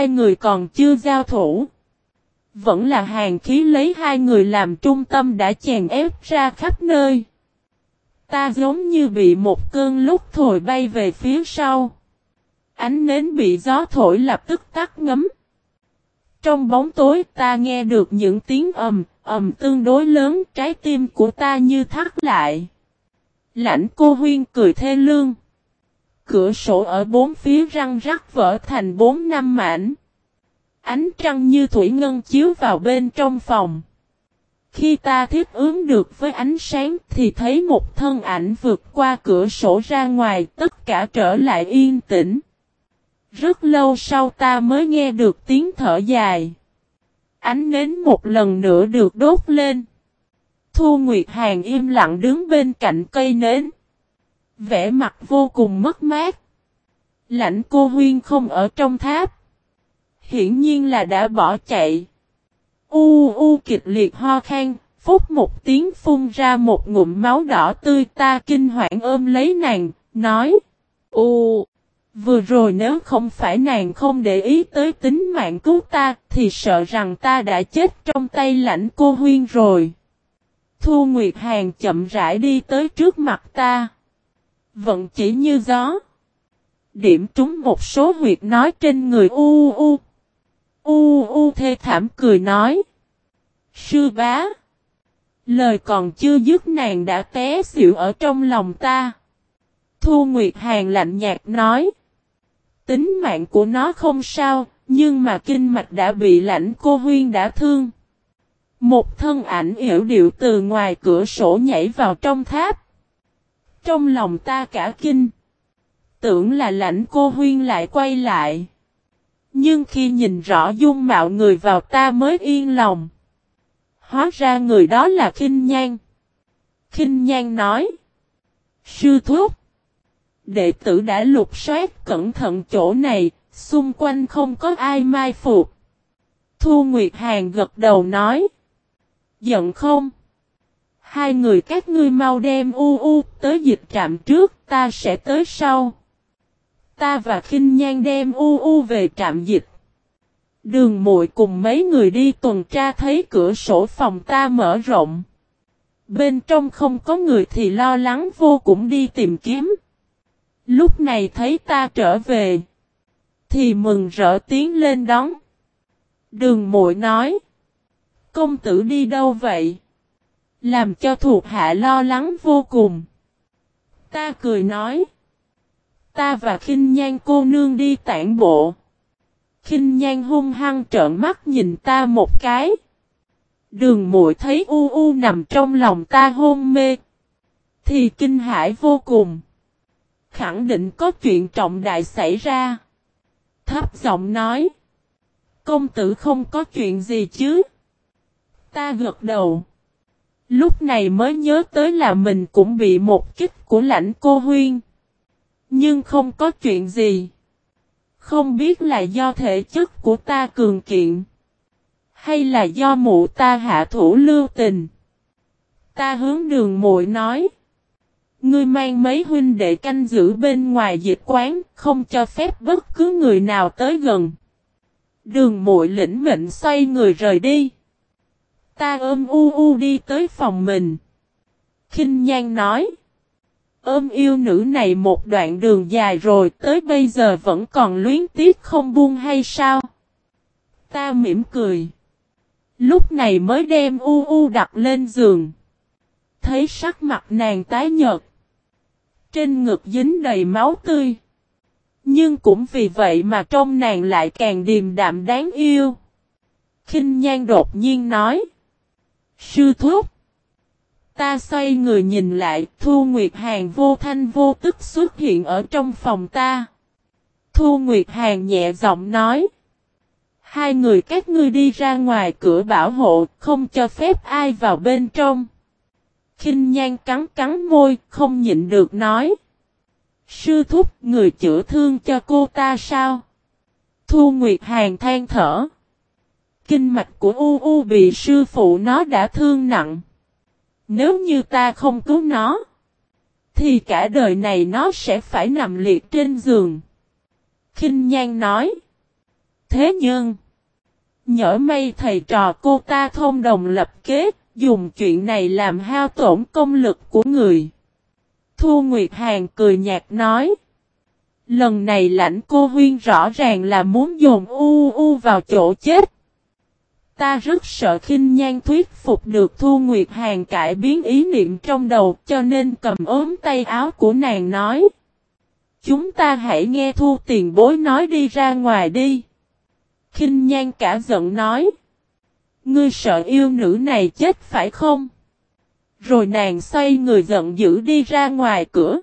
hai người còn chưa giao thủ. Vẫn là hàng khí lấy hai người làm trung tâm đã chèn ép ra khắp nơi. Ta giống như bị một cơn lúc thổi bay về phía sau. Ánh nến bị gió thổi lập tức tắt ngấm. Trong bóng tối ta nghe được những tiếng ầm, ầm tương đối lớn trái tim của ta như thắt lại. Lãnh cô huyên cười thê lương. Cửa sổ ở bốn phía răng rắc vỡ thành bốn năm mảnh. Ánh trăng như thủy ngân chiếu vào bên trong phòng. Khi ta thiết ứng được với ánh sáng thì thấy một thân ảnh vượt qua cửa sổ ra ngoài, tất cả trở lại yên tĩnh. Rất lâu sau ta mới nghe được tiếng thở dài. Ánh nến một lần nữa được đốt lên. Thu Nguyệt Hàng im lặng đứng bên cạnh cây nến. Vẻ mặt vô cùng mất mát. Lãnh cô huyên không ở trong tháp. Hiển nhiên là đã bỏ chạy. U u kịch liệt ho khan, phút một tiếng phun ra một ngụm máu đỏ tươi ta kinh hoảng ôm lấy nàng, nói. U, vừa rồi nếu không phải nàng không để ý tới tính mạng cứu ta, thì sợ rằng ta đã chết trong tay lãnh cô huyên rồi. Thu Nguyệt Hàng chậm rãi đi tới trước mặt ta. Vận chỉ như gió. Điểm trúng một số huyệt nói trên người u u. U u thê thảm cười nói. Sư bá. Lời còn chưa dứt nàng đã té xỉu ở trong lòng ta. Thu Nguyệt Hàng lạnh nhạt nói. Tính mạng của nó không sao, nhưng mà kinh mạch đã bị lãnh cô huyên đã thương. Một thân ảnh hiểu điệu từ ngoài cửa sổ nhảy vào trong tháp. Trong lòng ta cả kinh. Tưởng là lãnh cô huyên lại quay lại. Nhưng khi nhìn rõ dung mạo người vào ta mới yên lòng. Hóa ra người đó là Kinh Nhan. Kinh Nhan nói. Sư thúc. Đệ tử đã lục soát cẩn thận chỗ này, xung quanh không có ai mai phục. Thu Nguyệt Hàn gật đầu nói. Giận không? Hai người các ngươi mau đem u u tới dịch trạm trước, ta sẽ tới sau. Ta và khinh Nhan đem u u về trạm dịch. Đường muội cùng mấy người đi tuần tra thấy cửa sổ phòng ta mở rộng. Bên trong không có người thì lo lắng vô cùng đi tìm kiếm. Lúc này thấy ta trở về. Thì mừng rỡ tiến lên đón. Đường muội nói. Công tử đi đâu vậy? Làm cho thuộc hạ lo lắng vô cùng. Ta cười nói. Ta và khinh nhan cô nương đi tản bộ. Khinh nhan hung hăng trợn mắt nhìn ta một cái. Đường muội thấy u u nằm trong lòng ta hôn mê. Thì kinh hãi vô cùng. Khẳng định có chuyện trọng đại xảy ra. Thấp giọng nói. Công tử không có chuyện gì chứ. Ta gật đầu. Lúc này mới nhớ tới là mình cũng bị một kích của lãnh cô huyên. Nhưng không có chuyện gì. Không biết là do thể chất của ta cường kiện. Hay là do mụ ta hạ thủ lưu tình. Ta hướng đường muội nói. Ngươi mang mấy huynh đệ canh giữ bên ngoài dịch quán, không cho phép bất cứ người nào tới gần. Đường muội lĩnh mệnh xoay người rời đi. Ta ôm u u đi tới phòng mình. Kinh nhan nói. Ôm yêu nữ này một đoạn đường dài rồi, tới bây giờ vẫn còn luyến tiếc không buông hay sao? Ta mỉm cười. Lúc này mới đem u u đặt lên giường. Thấy sắc mặt nàng tái nhợt. Trên ngực dính đầy máu tươi. Nhưng cũng vì vậy mà trong nàng lại càng điềm đạm đáng yêu. Kinh nhan đột nhiên nói. Sư thúc. Ta xoay người nhìn lại, Thu Nguyệt Hàn vô thanh vô tức xuất hiện ở trong phòng ta. Thu Nguyệt Hàn nhẹ giọng nói. Hai người các ngươi đi ra ngoài cửa bảo hộ, không cho phép ai vào bên trong. Kinh nhan cắn cắn môi, không nhịn được nói. Sư thúc, người chữa thương cho cô ta sao? Thu Nguyệt Hàn than thở. Kinh mạch của U U bị sư phụ nó đã thương nặng. Nếu như ta không cứu nó, thì cả đời này nó sẽ phải nằm liệt trên giường. Kinh Nhan nói. Thế nhưng, nhỡ may thầy trò cô ta thông đồng lập kế, dùng chuyện này làm hao tổn công lực của người. Thu Nguyệt Hàn cười nhạt nói. Lần này lãnh cô huyên rõ ràng là muốn dồn u u vào chỗ chết. Ta rất sợ khinh nhan thuyết phục được Thu Nguyệt Hàn cải biến ý niệm trong đầu cho nên cầm ốm tay áo của nàng nói. Chúng ta hãy nghe Thu tiền bối nói đi ra ngoài đi. Khinh nhan cả giận nói. Ngươi sợ yêu nữ này chết phải không? Rồi nàng xoay người giận dữ đi ra ngoài cửa.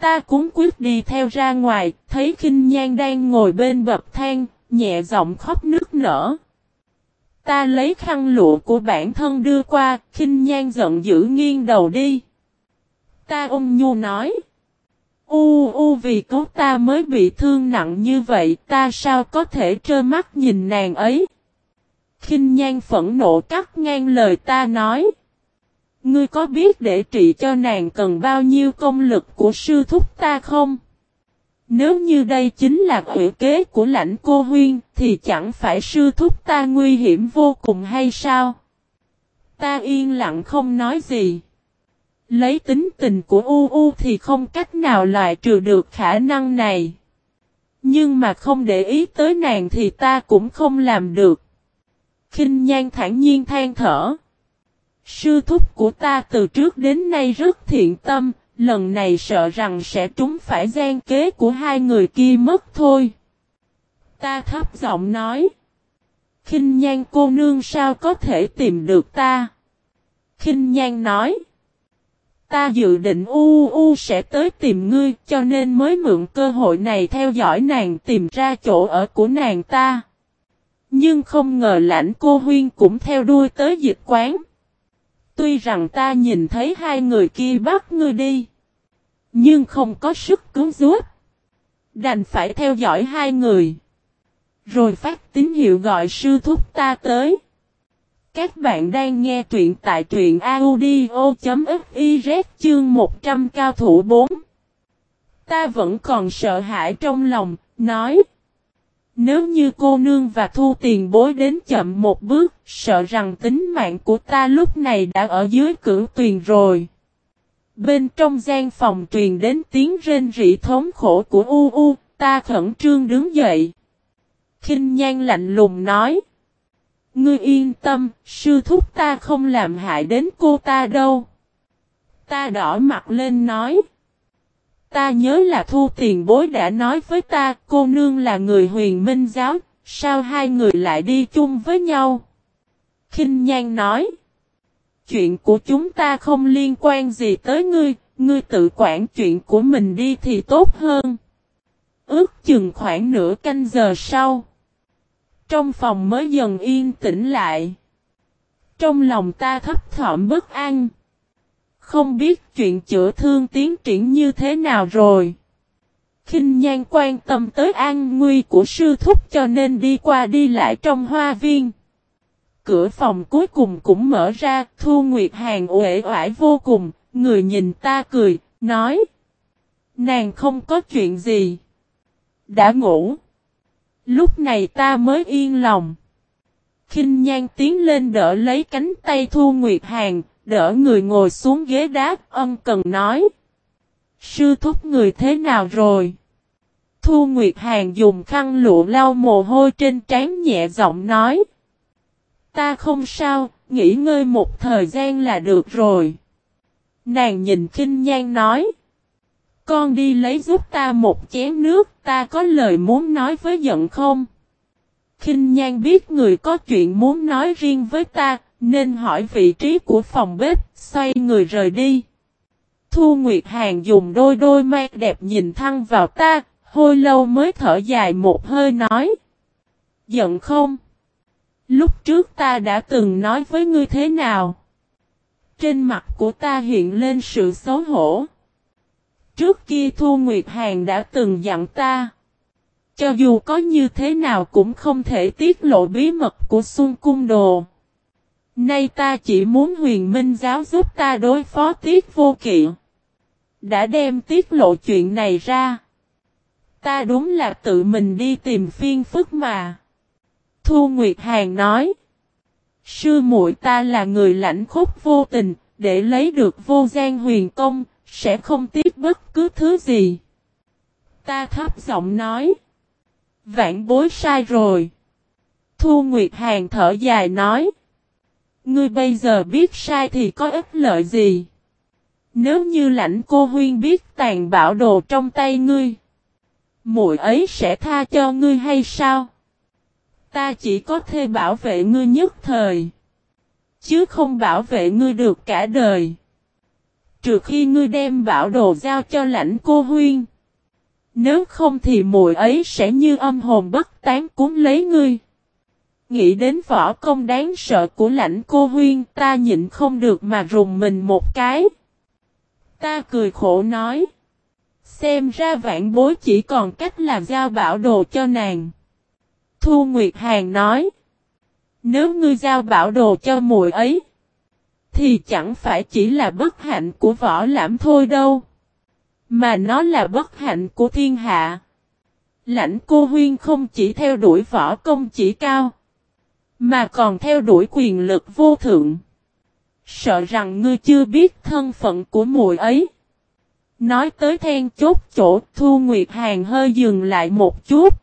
Ta cũng quyết đi theo ra ngoài, thấy khinh nhan đang ngồi bên bậc thang, nhẹ giọng khóc nức nở. Ta lấy khăn lụa của bản thân đưa qua, khinh nhan giận dữ nghiêng đầu đi. Ta ung nhu nói. U u vì cứu ta mới bị thương nặng như vậy, ta sao có thể trơ mắt nhìn nàng ấy? khinh nhan phẫn nộ cắt ngang lời ta nói. Ngươi có biết để trị cho nàng cần bao nhiêu công lực của sư thúc ta không? Nếu như đây chính là quỷ kế của lãnh cô huyên, thì chẳng phải sư thúc ta nguy hiểm vô cùng hay sao? Ta yên lặng không nói gì. Lấy tính tình của U U thì không cách nào loại trừ được khả năng này. Nhưng mà không để ý tới nàng thì ta cũng không làm được. Kinh nhan thản nhiên than thở. Sư thúc của ta từ trước đến nay rất thiện tâm, lần này sợ rằng sẽ trúng phải gian kế của hai người kia mất thôi. Ta thấp giọng nói. Kinh nhan cô nương sao có thể tìm được ta? Kinh nhan nói. Ta dự định u u sẽ tới tìm ngươi, cho nên mới mượn cơ hội này theo dõi nàng tìm ra chỗ ở của nàng ta. Nhưng không ngờ lãnh cô huyên cũng theo đuôi tới dịch quán. Tuy rằng ta nhìn thấy hai người kia bắt ngươi đi. Nhưng không có sức cứu giúp. Đành phải theo dõi hai người. Rồi phát tín hiệu gọi sư thúc ta tới. Các bạn đang nghe truyện tại truyện audio.fiz chương 100 cao thủ 4. Ta vẫn còn sợ hãi trong lòng, nói. Nếu như cô nương và thu tiền bối đến chậm một bước, sợ rằng tính mạng của ta lúc này đã ở dưới cử tuyền rồi. Bên trong gian phòng truyền đến tiếng rên rỉ thống khổ của U U, ta khẩn trương đứng dậy. kinh nhan lạnh lùng nói. Ngươi yên tâm, sư thúc ta không làm hại đến cô ta đâu. Ta đỏ mặt lên nói. Ta nhớ là thu tiền bối đã nói với ta cô nương là người huyền minh giáo, sao hai người lại đi chung với nhau? kinh Nhan nói. Chuyện của chúng ta không liên quan gì tới ngươi, ngươi tự quản chuyện của mình đi thì tốt hơn. Ước chừng khoảng nửa canh giờ sau. Trong phòng mới dần yên tĩnh lại. Trong lòng ta thấp thỏm bất an. Không biết chuyện chữa thương tiến triển như thế nào rồi. kinh nhan quan tâm tới an nguy của sư thúc cho nên đi qua đi lại trong hoa viên. Cửa phòng cuối cùng cũng mở ra, Thu Nguyệt Hàn uể oải vô cùng, người nhìn ta cười, nói. Nàng không có chuyện gì. Đã ngủ. Lúc này ta mới yên lòng. kinh nhan tiến lên đỡ lấy cánh tay Thu Nguyệt Hàn, đỡ người ngồi xuống ghế đá, ân cần nói. Sư thúc người thế nào rồi? Thu Nguyệt Hàn dùng khăn lụa lau mồ hôi trên trán nhẹ giọng nói. Ta không sao, nghỉ ngơi một thời gian là được rồi. Nàng nhìn kinh nhan nói. Con đi lấy giúp ta một chén nước, ta có lời muốn nói với giận không? kinh nhan biết người có chuyện muốn nói riêng với ta, nên hỏi vị trí của phòng bếp, xoay người rời đi. Thu Nguyệt Hàn dùng đôi đôi mắt đẹp nhìn thăng vào ta, hồi lâu mới thở dài một hơi nói. Giận không? Lúc trước ta đã từng nói với ngươi thế nào? Trên mặt của ta hiện lên sự xấu hổ. Trước kia Thu Nguyệt Hàn đã từng dặn ta. Cho dù có như thế nào cũng không thể tiết lộ bí mật của Xuân Cung Đồ. Nay ta chỉ muốn huyền minh giáo giúp ta đối phó tiết vô kỵ. Đã đem tiết lộ chuyện này ra. Ta đúng là tự mình đi tìm phiên phức mà. Thu Nguyệt Hàn nói. Sư muội ta là người lãnh khúc vô tình, để lấy được vô gian huyền công, sẽ không tiếp bất cứ thứ gì. Ta thấp giọng nói. Vạn bối sai rồi. Thu Nguyệt Hàn thở dài nói. Ngươi bây giờ biết sai thì có ích lợi gì? Nếu như lãnh cô huyên biết tàn bảo đồ trong tay ngươi. muội ấy sẽ tha cho ngươi hay sao? Ta chỉ có thể bảo vệ ngươi nhất thời. Chứ không bảo vệ ngươi được cả đời. Trừ khi ngươi đem bảo đồ giao cho lãnh cô huyên. Nếu không thì muội ấy sẽ như âm hồn bất tán cuốn lấy ngươi. Nghĩ đến võ công đáng sợ của lãnh cô huyên, ta nhịn không được mà rùng mình một cái. Ta cười khổ nói. Xem ra vạn bối chỉ còn cách là giao bảo đồ cho nàng. Thu Nguyệt Hàn nói. Nếu ngươi giao bảo đồ cho muội ấy. Thì chẳng phải chỉ là bất hạnh của võ lãm thôi đâu. Mà nó là bất hạnh của thiên hạ. Lãnh cô huyên không chỉ theo đuổi võ công chỉ cao. Mà còn theo đuổi quyền lực vô thượng. Sợ rằng ngươi chưa biết thân phận của muội ấy. Nói tới then chốt chỗ, Thu Nguyệt Hàn hơi dừng lại một chút.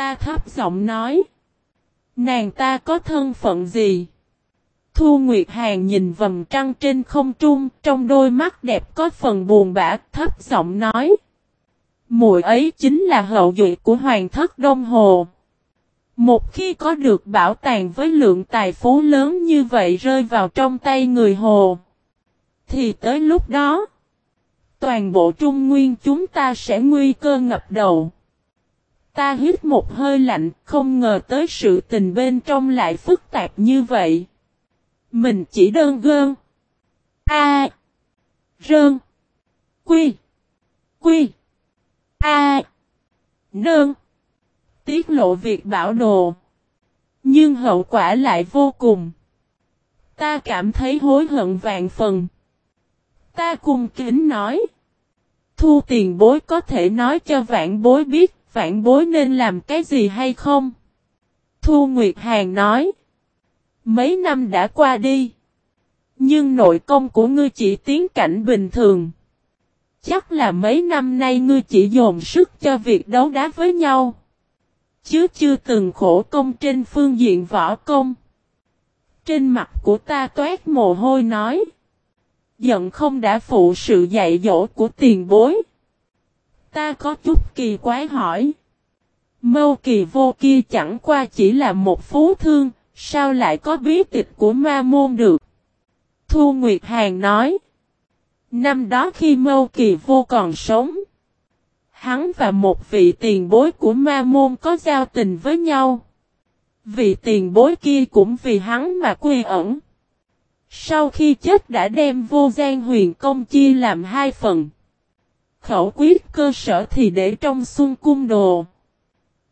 Ta thấp giọng nói. Nàng ta có thân phận gì? Thu Nguyệt Hàn nhìn vầng trăng trên không trung, trong đôi mắt đẹp có phần buồn bã, thấp giọng nói. Mùi ấy chính là hậu duệ của Hoàng thất Đông Hồ. Một khi có được bảo tàng với lượng tài phú lớn như vậy rơi vào trong tay người Hồ, thì tới lúc đó, toàn bộ Trung Nguyên chúng ta sẽ nguy cơ ngập đầu. Ta hít một hơi lạnh, không ngờ tới sự tình bên trong lại phức tạp như vậy. Mình chỉ đơn gơn. A. Rơn. Quy. Quy. A. Nơn. Tiết lộ việc bảo đồ. Nhưng hậu quả lại vô cùng. Ta cảm thấy hối hận vạn phần. Ta cung kính nói. Thu tiền bối có thể nói cho vạn bối biết vạn bối nên làm cái gì hay không? Thu Nguyệt Hàn nói. Mấy năm đã qua đi. Nhưng nội công của ngươi chỉ tiến cảnh bình thường. Chắc là mấy năm nay ngươi chỉ dồn sức cho việc đấu đá với nhau. Chứ chưa từng khổ công trên phương diện võ công. Trên mặt của ta toát mồ hôi nói. Giận không đã phụ sự dạy dỗ của tiền bối. Ta có chút kỳ quái hỏi. Mâu kỳ vô kia chẳng qua chỉ là một phú thương, sao lại có bí tịch của ma môn được? Thu Nguyệt Hàn nói. Năm đó khi mâu kỳ vô còn sống, hắn và một vị tiền bối của ma môn có giao tình với nhau. Vị tiền bối kia cũng vì hắn mà quy ẩn. Sau khi chết đã đem vô gian huyền công chia làm hai phần. Khẩu quyết cơ sở thì để trong xuân cung đồ.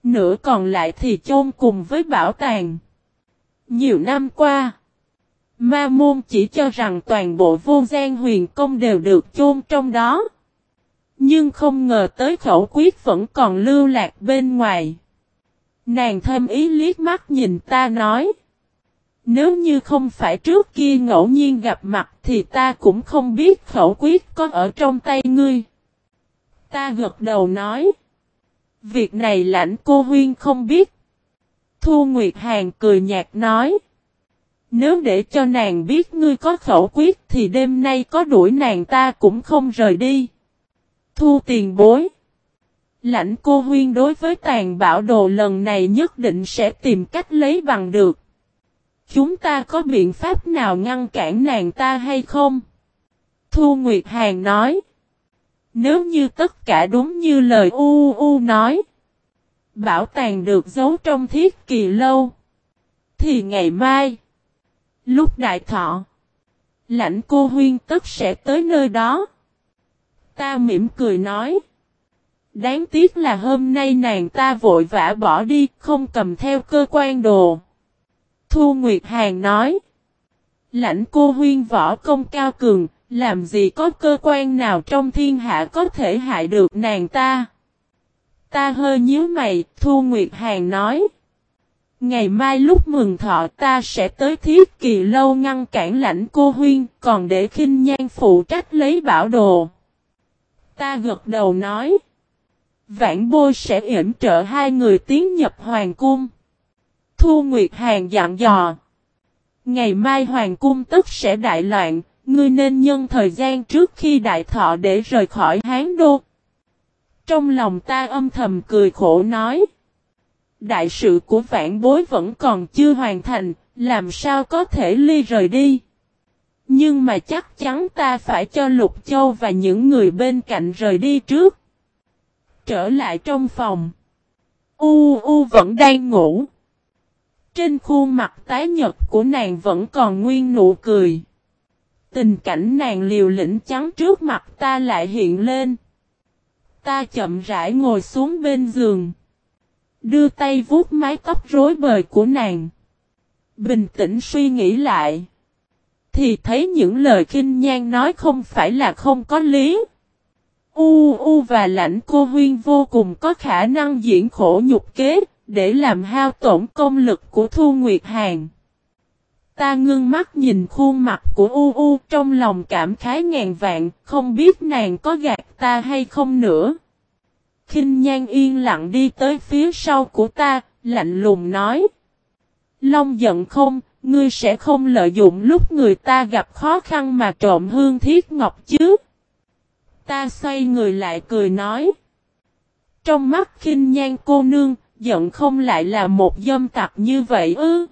Nửa còn lại thì chôn cùng với bảo tàng. Nhiều năm qua, Ma Môn chỉ cho rằng toàn bộ vô gian huyền công đều được chôn trong đó. Nhưng không ngờ tới khẩu quyết vẫn còn lưu lạc bên ngoài. Nàng thêm ý liếc mắt nhìn ta nói. Nếu như không phải trước kia ngẫu nhiên gặp mặt thì ta cũng không biết khẩu quyết có ở trong tay ngươi. Ta gật đầu nói. Việc này lãnh cô huyên không biết. Thu Nguyệt Hàn cười nhạt nói. Nếu để cho nàng biết ngươi có khẩu quyết thì đêm nay có đuổi nàng ta cũng không rời đi. Thu tiền bối. Lãnh cô huyên đối với tàn bảo đồ lần này nhất định sẽ tìm cách lấy bằng được. Chúng ta có biện pháp nào ngăn cản nàng ta hay không? Thu Nguyệt Hàn nói. Nếu như tất cả đúng như lời U U nói. Bảo tàng được giấu trong thiết kỳ lâu. Thì ngày mai. Lúc đại thọ. Lãnh cô huyên tất sẽ tới nơi đó. Ta mỉm cười nói. Đáng tiếc là hôm nay nàng ta vội vã bỏ đi, không cầm theo cơ quan đồ. Thu Nguyệt Hàn nói. Lãnh cô huyên võ công cao cường, làm gì có cơ quan nào trong thiên hạ có thể hại được nàng ta. Ta hơi nhíu mày, Thu Nguyệt Hàn nói. Ngày mai lúc mừng thọ ta sẽ tới thiết kỳ lâu ngăn cản lãnh cô huyên, còn để khinh nhan phụ trách lấy bảo đồ. Ta gật đầu nói. Vãn bôi sẽ yểm trợ hai người tiến nhập hoàng cung. Thu Nguyệt Hàn dặn dò. Ngày mai hoàng cung tức sẽ đại loạn, ngươi nên nhân thời gian trước khi đại thọ để rời khỏi Hán Đô. Trong lòng ta âm thầm cười khổ nói. Đại sự của vạn bối vẫn còn chưa hoàn thành, làm sao có thể ly rời đi. Nhưng mà chắc chắn ta phải cho Lục Châu và những người bên cạnh rời đi trước. Trở lại trong phòng. U U vẫn đang ngủ. Trên khuôn mặt tái nhật của nàng vẫn còn nguyên nụ cười. Tình cảnh nàng liều lĩnh trắng trước mặt ta lại hiện lên. Ta chậm rãi ngồi xuống bên giường. Đưa tay vuốt mái tóc rối bời của nàng. Bình tĩnh suy nghĩ lại. Thì thấy những lời kinh nhan nói không phải là không có lý. U U và lãnh cô huyên vô cùng có khả năng diễn khổ nhục kế, để làm hao tổn công lực của Thu Nguyệt Hàn. Ta ngưng mắt nhìn khuôn mặt của U U trong lòng cảm khái ngàn vạn, không biết nàng có gạt ta hay không nữa. Kinh nhan yên lặng đi tới phía sau của ta, lạnh lùng nói. Long giận không, ngươi sẽ không lợi dụng lúc người ta gặp khó khăn mà trộm hương thiết ngọc chứ. Ta xoay người lại cười nói. Trong mắt khinh nhan cô nương, giận không lại là một dâm tặc như vậy ư.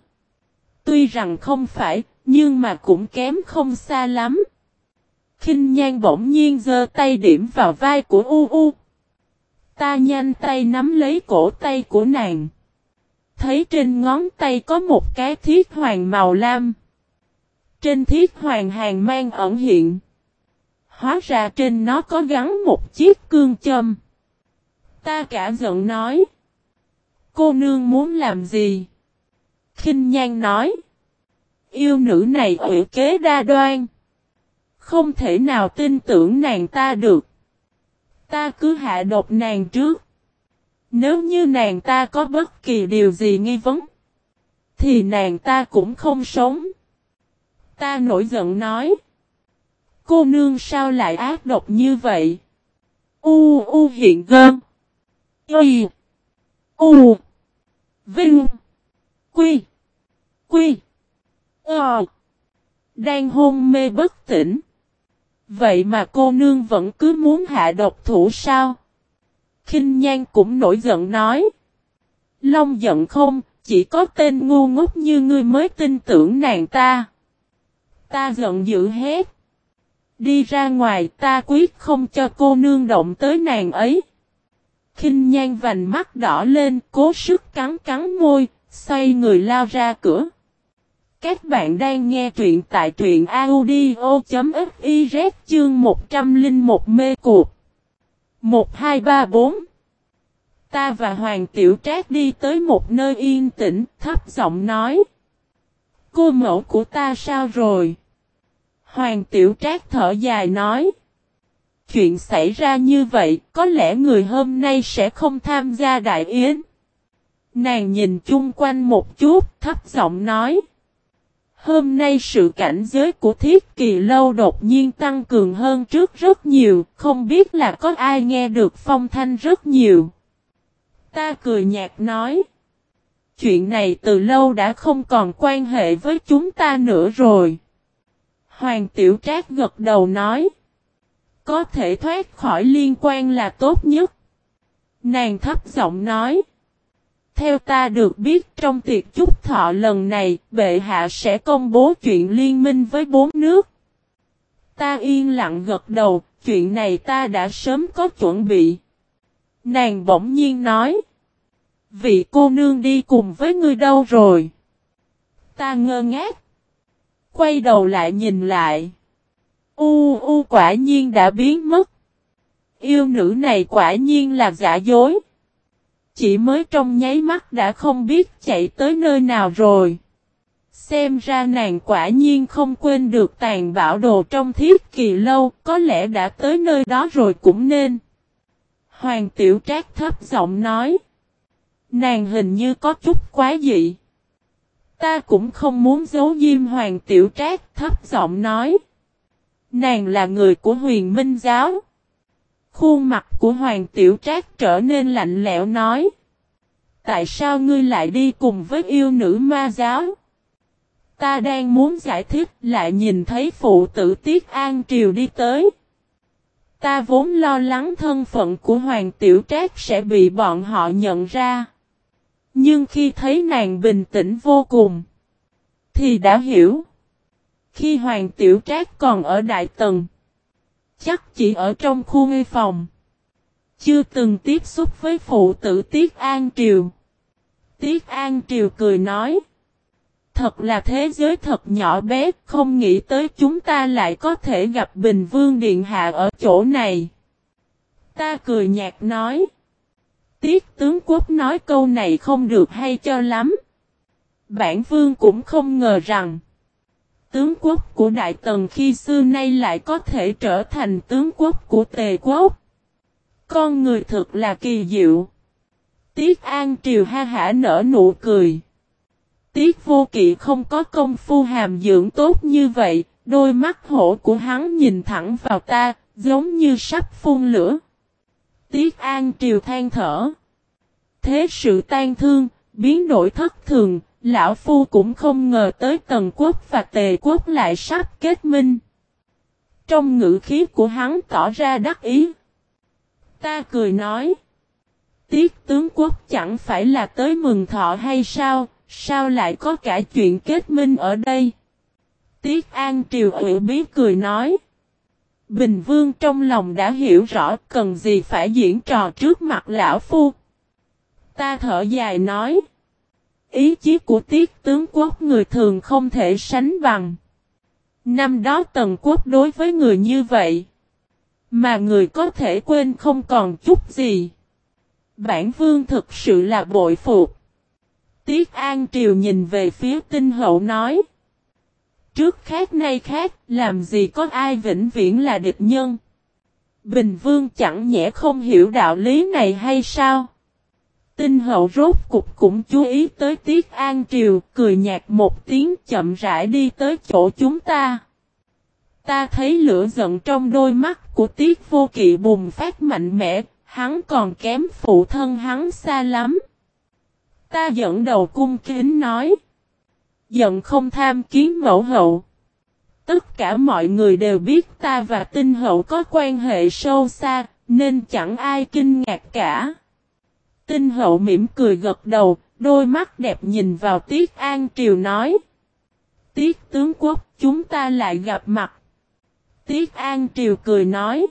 Tuy rằng không phải, nhưng mà cũng kém không xa lắm. Kinh nhan bỗng nhiên giơ tay điểm vào vai của U U. Ta nhanh tay nắm lấy cổ tay của nàng. Thấy trên ngón tay có một cái thiết hoàng màu lam. Trên thiết hoàng hàng mang ẩn hiện. Hóa ra trên nó có gắn một chiếc cương châm. Ta cả giận nói. Cô nương muốn làm gì? Kinh nhan nói. Yêu nữ này ủy kế đa đoan. Không thể nào tin tưởng nàng ta được. Ta cứ hạ độc nàng trước. Nếu như nàng ta có bất kỳ điều gì nghi vấn. Thì nàng ta cũng không sống. Ta nổi giận nói. Cô nương sao lại ác độc như vậy? U u hiện gơn. Y. U. Vinh. Quy. Quy. Ờ. Đang hôn mê bất tỉnh. Vậy mà cô nương vẫn cứ muốn hạ độc thủ sao? kinh Nhan cũng nổi giận nói. Long giận không, chỉ có tên ngu ngốc như ngươi mới tin tưởng nàng ta. Ta giận dữ hết. Đi ra ngoài ta quyết không cho cô nương động tới nàng ấy. kinh Nhan vành mắt đỏ lên, cố sức cắn cắn môi, xoay người lao ra cửa. Các bạn đang nghe truyện tại truyện audio.fiz chương 101 mê cuộc. 1234 Ta và Hoàng Tiểu Trác đi tới một nơi yên tĩnh, thấp giọng nói. Cô mẫu của ta sao rồi? Hoàng Tiểu Trác thở dài nói. Chuyện xảy ra như vậy, có lẽ người hôm nay sẽ không tham gia đại yến. Nàng nhìn chung quanh một chút, thấp giọng nói. Hôm nay sự cảnh giới của thiết kỳ lâu đột nhiên tăng cường hơn trước rất nhiều, không biết là có ai nghe được phong thanh rất nhiều. Ta cười nhạt nói. Chuyện này từ lâu đã không còn quan hệ với chúng ta nữa rồi. Hoàng Tiểu Trác gật đầu nói. Có thể thoát khỏi liên quan là tốt nhất. Nàng thấp giọng nói. Theo ta được biết trong tiệc chúc thọ lần này, bệ hạ sẽ công bố chuyện liên minh với bốn nước. Ta yên lặng gật đầu, chuyện này ta đã sớm có chuẩn bị. Nàng bỗng nhiên nói. Vị cô nương đi cùng với ngươi đâu rồi? Ta ngơ ngác. Quay đầu lại nhìn lại. U u quả nhiên đã biến mất. Yêu nữ này quả nhiên là giả dối. Chỉ mới trong nháy mắt đã không biết chạy tới nơi nào rồi. Xem ra nàng quả nhiên không quên được tàn bảo đồ trong thiết kỳ lâu, có lẽ đã tới nơi đó rồi cũng nên. Hoàng tiểu trác thấp giọng nói. Nàng hình như có chút quá dị. Ta cũng không muốn giấu diêm hoàng tiểu trác thấp giọng nói. Nàng là người của huyền minh giáo. Khuôn mặt của hoàng tiểu trác trở nên lạnh lẽo nói. Tại sao ngươi lại đi cùng với yêu nữ ma giáo? Ta đang muốn giải thích lại nhìn thấy phụ tử Tiết An Triều đi tới. Ta vốn lo lắng thân phận của Hoàng Tiểu Trác sẽ bị bọn họ nhận ra. Nhưng khi thấy nàng bình tĩnh vô cùng, thì đã hiểu. Khi Hoàng Tiểu Trác còn ở Đại Tần, chắc chỉ ở trong khu nghi phòng. Chưa từng tiếp xúc với phụ tử Tiết An Triều. Tiết An Triều cười nói. Thật là thế giới thật nhỏ bé, không nghĩ tới chúng ta lại có thể gặp Bình Vương Điện Hạ ở chỗ này. Ta cười nhạt nói. Tiết tướng quốc nói câu này không được hay cho lắm. Bản vương cũng không ngờ rằng tướng quốc của Đại Tần khi xưa nay lại có thể trở thành tướng quốc của Tề quốc. Con người thật là kỳ diệu. Tiết An Triều ha hả nở nụ cười. Tiết vô kỵ không có công phu hàm dưỡng tốt như vậy, đôi mắt hổ của hắn nhìn thẳng vào ta, giống như sắp phun lửa. Tiết An Triều than thở. Thế sự tan thương, biến đổi thất thường, lão phu cũng không ngờ tới tần quốc và tề quốc lại sắp kết minh. Trong ngữ khí của hắn tỏ ra đắc ý. Ta cười nói. Tiết tướng quốc chẳng phải là tới mừng thọ hay sao, sao lại có cả chuyện kết minh ở đây? Tiết An Triều ủy bí cười nói. Bình Vương trong lòng đã hiểu rõ cần gì phải diễn trò trước mặt lão phu. Ta thở dài nói. Ý chí của tiết tướng quốc người thường không thể sánh bằng. Năm đó tần quốc đối với người như vậy. Mà người có thể quên không còn chút gì. Bản vương thực sự là bội phục. Tiết An Triều nhìn về phía tinh hậu nói. Trước khác nay khác, làm gì có ai vĩnh viễn là địch nhân. Bình Vương chẳng nhẽ không hiểu đạo lý này hay sao? Tinh hậu rốt cục cũng chú ý tới Tiết An Triều, cười nhạt một tiếng chậm rãi đi tới chỗ chúng ta. Ta thấy lửa giận trong đôi mắt của Tiết Vô Kỵ bùng phát mạnh mẽ, hắn còn kém phụ thân hắn xa lắm. Ta dẫn đầu cung kính nói. Giận không tham kiến mẫu hậu. Tất cả mọi người đều biết ta và tinh hậu có quan hệ sâu xa, nên chẳng ai kinh ngạc cả. Tinh hậu mỉm cười gật đầu, đôi mắt đẹp nhìn vào Tiết An Triều nói. Tiết tướng quốc, chúng ta lại gặp mặt. Tiết An Triều cười nói.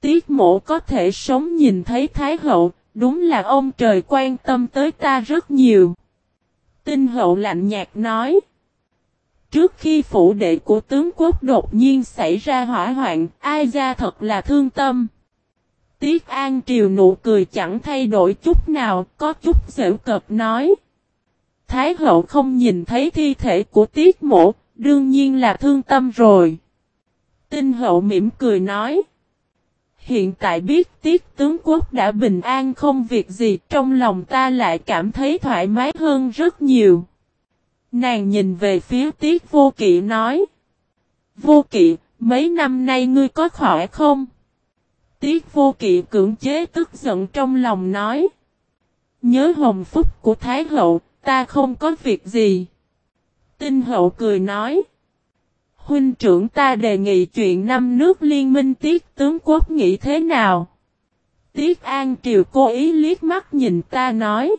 Tiết mộ có thể sống nhìn thấy Thái hậu, đúng là ông trời quan tâm tới ta rất nhiều. Tinh hậu lạnh nhạt nói. Trước khi phủ đệ của tướng quốc đột nhiên xảy ra hỏa hoạn, ai ra thật là thương tâm. Tiết An Triều nụ cười chẳng thay đổi chút nào, có chút dễu cợt nói. Thái hậu không nhìn thấy thi thể của Tiết mộ, đương nhiên là thương tâm rồi. Tinh hậu mỉm cười nói. Hiện tại biết Tiết tướng quốc đã bình an không việc gì trong lòng ta lại cảm thấy thoải mái hơn rất nhiều. Nàng nhìn về phía Tiết vô kỵ nói. Vô kỵ, mấy năm nay ngươi có khỏe không? Tiết vô kỵ cưỡng chế tức giận trong lòng nói. Nhớ hồng phúc của Thái hậu, ta không có việc gì. Tinh hậu cười nói. Huynh trưởng ta đề nghị chuyện năm nước liên minh tiết tướng quốc nghĩ thế nào? Tiết An Triều cố ý liếc mắt nhìn ta nói.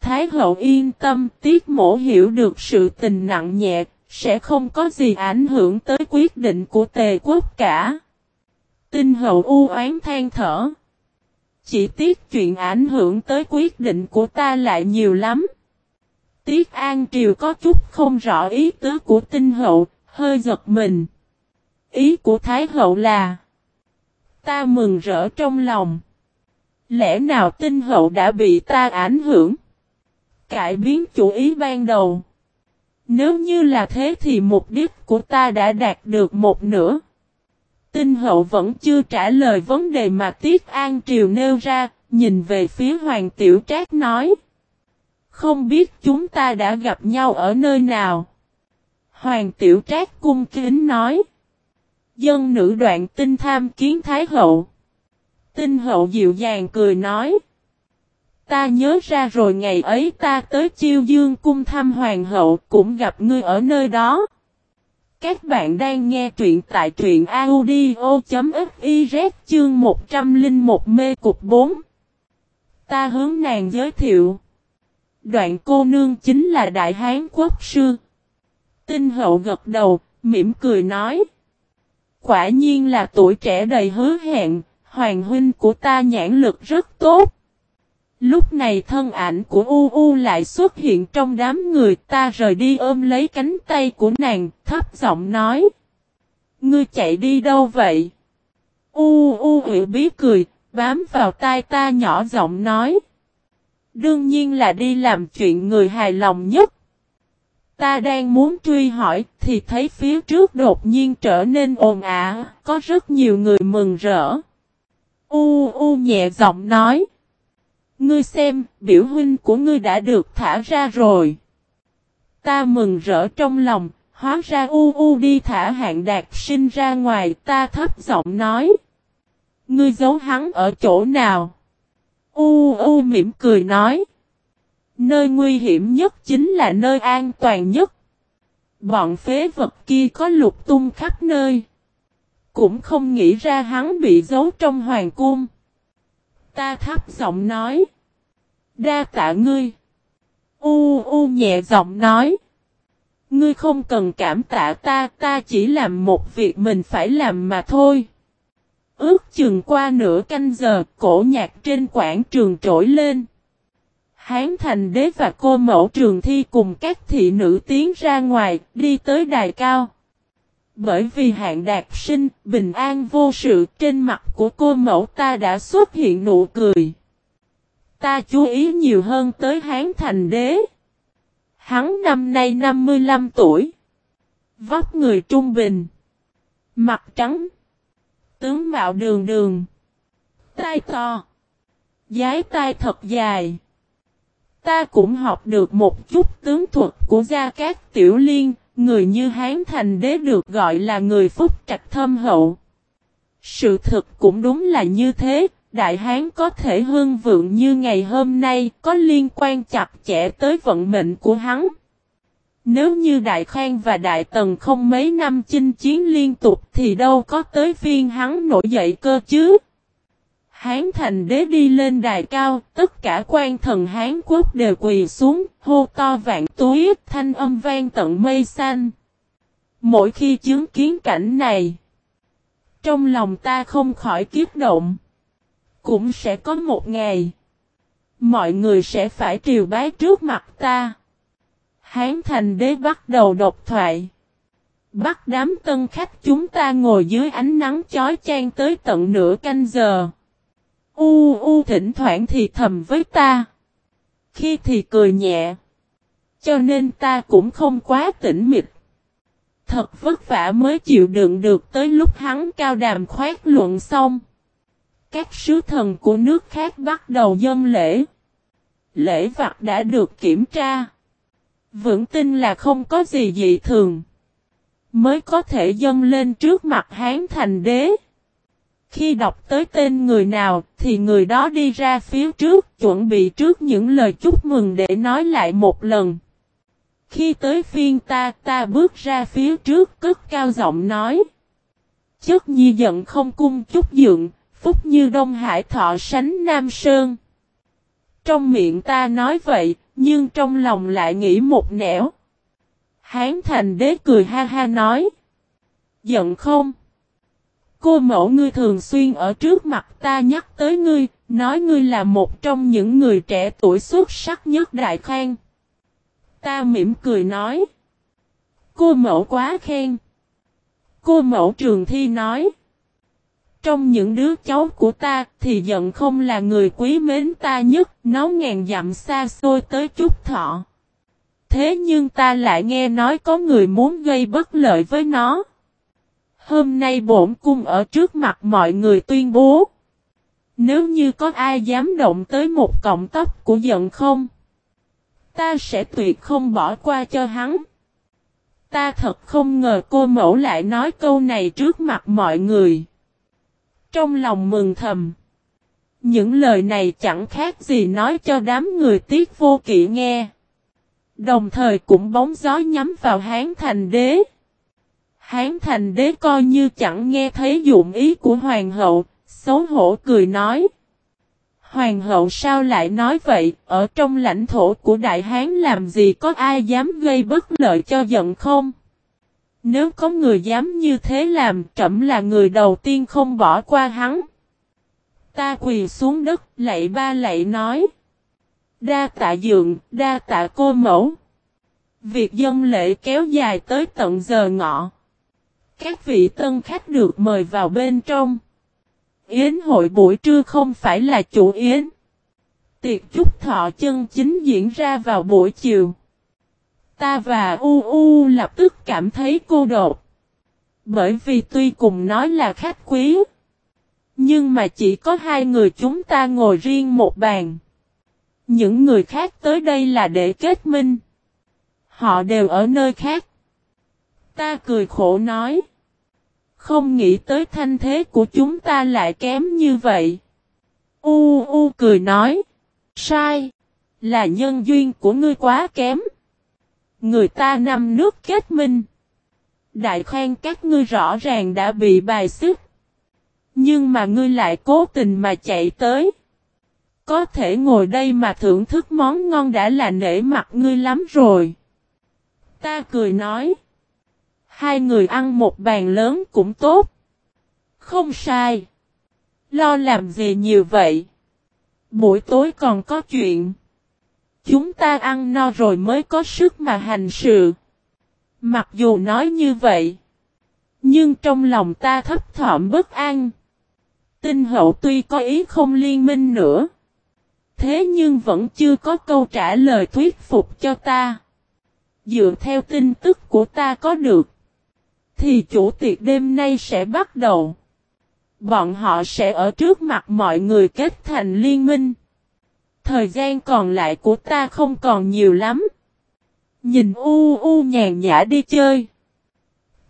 Thái hậu yên tâm tiết mổ hiểu được sự tình nặng nhẹ, sẽ không có gì ảnh hưởng tới quyết định của tề quốc cả. Tinh hậu u oán than thở. Chỉ tiếc chuyện ảnh hưởng tới quyết định của ta lại nhiều lắm. Tiết An Triều có chút không rõ ý tứ của tinh hậu, hơi giật mình. Ý của Thái hậu là Ta mừng rỡ trong lòng. Lẽ nào tinh hậu đã bị ta ảnh hưởng? Cải biến chủ ý ban đầu. Nếu như là thế thì mục đích của ta đã đạt được một nửa. Tinh hậu vẫn chưa trả lời vấn đề mà Tiết An Triều nêu ra, nhìn về phía Hoàng Tiểu Trác nói. Không biết chúng ta đã gặp nhau ở nơi nào? Hoàng Tiểu Trác cung kính nói. Dân nữ đoạn tinh tham kiến Thái Hậu. Tinh hậu dịu dàng cười nói. Ta nhớ ra rồi ngày ấy ta tới chiêu dương cung thăm hoàng hậu cũng gặp ngươi ở nơi đó. Các bạn đang nghe truyện tại truyện audio.fiz chương 101 mê cục 4. Ta hướng nàng giới thiệu. Đoạn cô nương chính là Đại Hán Quốc Sư. Tinh hậu gật đầu, mỉm cười nói. Quả nhiên là tuổi trẻ đầy hứa hẹn, hoàng huynh của ta nhãn lực rất tốt. Lúc này thân ảnh của U U lại xuất hiện trong đám người ta rời đi ôm lấy cánh tay của nàng, thấp giọng nói. Ngươi chạy đi đâu vậy? U U ủy bí cười, bám vào tai ta nhỏ giọng nói. Đương nhiên là đi làm chuyện người hài lòng nhất. Ta đang muốn truy hỏi thì thấy phía trước đột nhiên trở nên ồn ào, có rất nhiều người mừng rỡ. U U nhẹ giọng nói. Ngươi xem, biểu huynh của ngươi đã được thả ra rồi. Ta mừng rỡ trong lòng, hóa ra U U đi thả hạng đạt sinh ra ngoài, ta thấp giọng nói. Ngươi giấu hắn ở chỗ nào? U U mỉm cười nói. Nơi nguy hiểm nhất chính là nơi an toàn nhất. Bọn phế vật kia có lục tung khắp nơi. Cũng không nghĩ ra hắn bị giấu trong hoàng cung. Ta thấp giọng nói. Đa tạ ngươi. U u nhẹ giọng nói. Ngươi không cần cảm tạ ta, ta chỉ làm một việc mình phải làm mà thôi. Ước chừng qua nửa canh giờ, cổ nhạc trên quảng trường trỗi lên. Hán thành đế và cô mẫu trường thi cùng các thị nữ tiến ra ngoài, đi tới đài cao. Bởi vì hạng đạt sinh, bình an vô sự trên mặt của cô mẫu ta đã xuất hiện nụ cười. Ta chú ý nhiều hơn tới Hán thành đế. Hắn năm nay 55 tuổi. Vóc người trung bình. Mặt trắng. Tướng mạo đường đường. Tai to. Giái tai thật dài. Ta cũng học được một chút tướng thuật của Gia Cát Tiểu Liên, người như Hán Thành Đế được gọi là người phúc trạch thâm hậu. Sự thực cũng đúng là như thế, Đại Hán có thể hương vượng như ngày hôm nay, có liên quan chặt chẽ tới vận mệnh của hắn. Nếu như Đại Khang và Đại Tần không mấy năm chinh chiến liên tục thì đâu có tới phiên hắn nổi dậy cơ chứ. Hán thành đế đi lên đài cao, tất cả quan thần Hán quốc đều quỳ xuống, hô to vạn túi, thanh âm vang tận mây xanh. Mỗi khi chứng kiến cảnh này, trong lòng ta không khỏi kiếp động. Cũng sẽ có một ngày, mọi người sẽ phải triều bái trước mặt ta. Hán thành đế bắt đầu độc thoại. Bắt đám tân khách chúng ta ngồi dưới ánh nắng chói chang tới tận nửa canh giờ. U u thỉnh thoảng thì thầm với ta. Khi thì cười nhẹ. Cho nên ta cũng không quá tỉnh mịch. Thật vất vả mới chịu đựng được tới lúc hắn cao đàm khoát luận xong. Các sứ thần của nước khác bắt đầu dân lễ. Lễ vật đã được kiểm tra. Vững tin là không có gì dị thường. Mới có thể dâng lên trước mặt Hán thành đế. Khi đọc tới tên người nào thì người đó đi ra phía trước chuẩn bị trước những lời chúc mừng để nói lại một lần. Khi tới phiên ta ta bước ra phía trước cất cao giọng nói. Chất nhi giận không cung chúc dượng, phúc như Đông Hải thọ sánh Nam Sơn. Trong miệng ta nói vậy, nhưng trong lòng lại nghĩ một nẻo. Hán thành đế cười ha ha nói. Giận không? Cô mẫu ngươi thường xuyên ở trước mặt ta nhắc tới ngươi, nói ngươi là một trong những người trẻ tuổi xuất sắc nhất Đại Khang. Ta mỉm cười nói. Cô mẫu quá khen. Cô mẫu trường thi nói. Trong những đứa cháu của ta thì giận không là người quý mến ta nhất, nó ngàn dặm xa xôi tới chút thọ. Thế nhưng ta lại nghe nói có người muốn gây bất lợi với nó. Hôm nay bổn cung ở trước mặt mọi người tuyên bố. Nếu như có ai dám động tới một cọng tóc của giận không, ta sẽ tuyệt không bỏ qua cho hắn. Ta thật không ngờ cô mẫu lại nói câu này trước mặt mọi người. Trong lòng mừng thầm. Những lời này chẳng khác gì nói cho đám người tiếc vô kỵ nghe. Đồng thời cũng bóng gió nhắm vào Hán Thành Đế. Hán Thành Đế coi như chẳng nghe thấy dụng ý của Hoàng hậu, xấu hổ cười nói. Hoàng hậu sao lại nói vậy, ở trong lãnh thổ của Đại Hán làm gì có ai dám gây bất lợi cho giận không? Nếu có người dám như thế làm, trẫm là người đầu tiên không bỏ qua hắn. Ta quỳ xuống đất, lạy ba lạy nói. Đa tạ dượng, đa tạ cô mẫu. Việc dân lễ kéo dài tới tận giờ ngọ. Các vị tân khách được mời vào bên trong. Yến hội buổi trưa không phải là chủ yến. Tiệc chúc thọ chân chính diễn ra vào buổi chiều. Ta và U U lập tức cảm thấy cô độc Bởi vì tuy cùng nói là khách quý. Nhưng mà chỉ có hai người chúng ta ngồi riêng một bàn. Những người khác tới đây là để kết minh. Họ đều ở nơi khác. Ta cười khổ nói. Không nghĩ tới thanh thế của chúng ta lại kém như vậy. U U cười nói. Sai. Là nhân duyên của ngươi quá kém. Người ta năm nước kết minh. Đại khoan các ngươi rõ ràng đã bị bài xích. Nhưng mà ngươi lại cố tình mà chạy tới. Có thể ngồi đây mà thưởng thức món ngon đã là nể mặt ngươi lắm rồi. Ta cười nói. Hai người ăn một bàn lớn cũng tốt. Không sai. Lo làm gì nhiều vậy? Buổi tối còn có chuyện. Chúng ta ăn no rồi mới có sức mà hành sự. Mặc dù nói như vậy. Nhưng trong lòng ta thấp thỏm bất an. Tinh hậu tuy có ý không liên minh nữa. Thế nhưng vẫn chưa có câu trả lời thuyết phục cho ta. Dựa theo tin tức của ta có được. Thì chủ tiệc đêm nay sẽ bắt đầu. Bọn họ sẽ ở trước mặt mọi người kết thành liên minh. Thời gian còn lại của ta không còn nhiều lắm. Nhìn u u nhàn nhã đi chơi.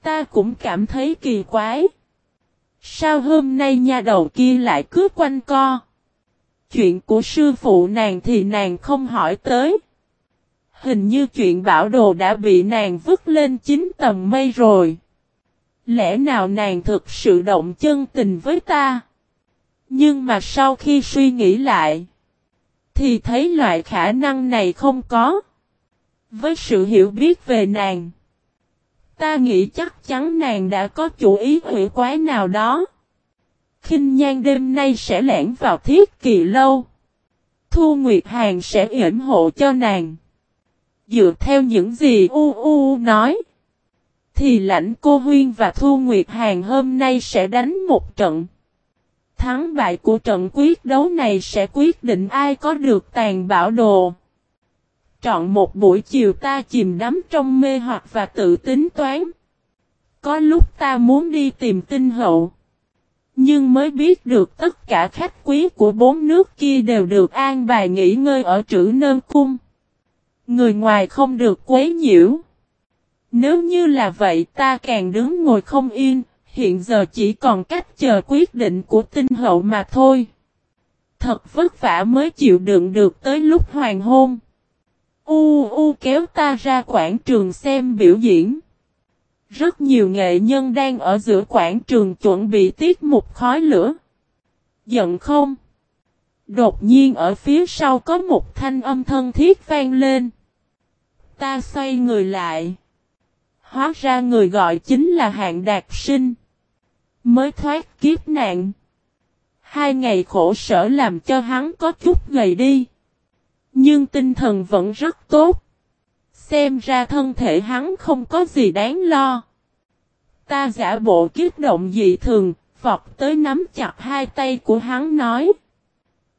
Ta cũng cảm thấy kỳ quái. Sao hôm nay nha đầu kia lại cứ quanh co? Chuyện của sư phụ nàng thì nàng không hỏi tới. Hình như chuyện bảo đồ đã bị nàng vứt lên chín tầng mây rồi. Lẽ nào nàng thực sự động chân tình với ta? Nhưng mà sau khi suy nghĩ lại, thì thấy loại khả năng này không có. Với sự hiểu biết về nàng, ta nghĩ chắc chắn nàng đã có chủ ý hủy quái nào đó. kinh nhan đêm nay sẽ lẻn vào thiết kỳ lâu. Thu Nguyệt Hàng sẽ yểm hộ cho nàng. Dựa theo những gì U U nói. Thì lãnh cô Huyên và Thu Nguyệt Hàng hôm nay sẽ đánh một trận. Thắng bại của trận quyết đấu này sẽ quyết định ai có được tàn bảo đồ. Chọn một buổi chiều ta chìm đắm trong mê hoặc và tự tính toán. Có lúc ta muốn đi tìm tinh hậu. Nhưng mới biết được tất cả khách quý của bốn nước kia đều được an bài nghỉ ngơi ở trữ nơn cung. Người ngoài không được quấy nhiễu. Nếu như là vậy ta càng đứng ngồi không yên, hiện giờ chỉ còn cách chờ quyết định của tinh hậu mà thôi. Thật vất vả mới chịu đựng được tới lúc hoàng hôn. U u kéo ta ra quảng trường xem biểu diễn. Rất nhiều nghệ nhân đang ở giữa quảng trường chuẩn bị tiết mục khói lửa. Giận không? Đột nhiên ở phía sau có một thanh âm thân thiết vang lên. Ta xoay người lại. Hóa ra người gọi chính là hạng đạt sinh. Mới thoát kiếp nạn. Hai ngày khổ sở làm cho hắn có chút gầy đi. Nhưng tinh thần vẫn rất tốt. Xem ra thân thể hắn không có gì đáng lo. Ta giả bộ kiếp động dị thường, vọt tới nắm chặt hai tay của hắn nói.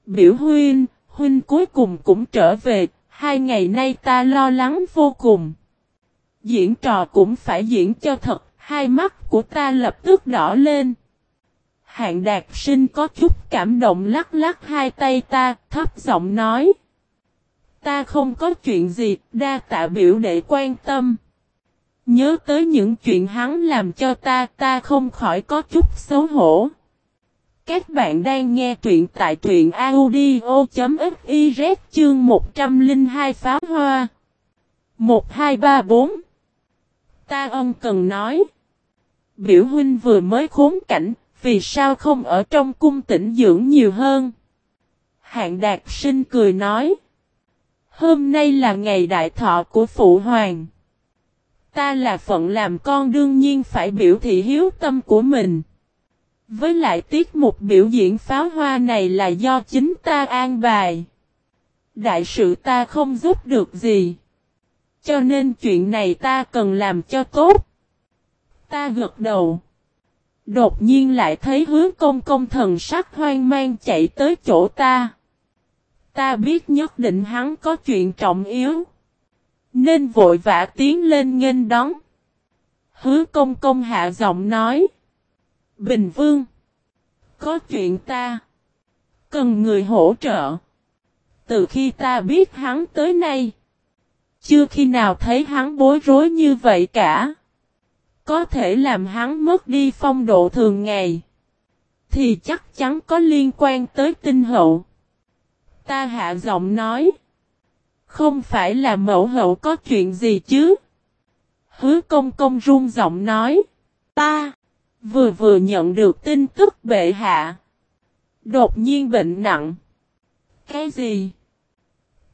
Biểu huynh, huynh cuối cùng cũng trở về, hai ngày nay ta lo lắng vô cùng. Diễn trò cũng phải diễn cho thật, Hai mắt của ta lập tức đỏ lên. Hạng đạt sinh có chút cảm động lắc lắc hai tay ta, thấp giọng nói. Ta không có chuyện gì, đa tạ biểu đệ quan tâm. Nhớ tới những chuyện hắn làm cho ta, ta không khỏi có chút xấu hổ. Các bạn đang nghe truyện tại truyện audio.fiz chương 102 pháo hoa. 1234 Ta ân cần nói. Biểu huynh vừa mới khốn cảnh, vì sao không ở trong cung tỉnh dưỡng nhiều hơn? Hạng đạt sinh cười nói. Hôm nay là ngày đại thọ của Phụ Hoàng. Ta là phận làm con đương nhiên phải biểu thị hiếu tâm của mình. Với lại tiết mục biểu diễn pháo hoa này là do chính ta an bài. Đại sự ta không giúp được gì. Cho nên chuyện này ta cần làm cho tốt. Ta gật đầu. Đột nhiên lại thấy hứa công công thần sắc hoang mang chạy tới chỗ ta. Ta biết nhất định hắn có chuyện trọng yếu. Nên vội vã tiến lên nghênh đón. Hứa công công hạ giọng nói. Bình Vương. Có chuyện ta. Cần người hỗ trợ. Từ khi ta biết hắn tới nay. Chưa khi nào thấy hắn bối rối như vậy cả. Có thể làm hắn mất đi phong độ thường ngày. Thì chắc chắn có liên quan tới tinh hậu. Ta hạ giọng nói. Không phải là mẫu hậu có chuyện gì chứ? Hứa công công run giọng nói. Ta, vừa vừa nhận được tin tức bệ hạ. Đột nhiên bệnh nặng. Cái gì?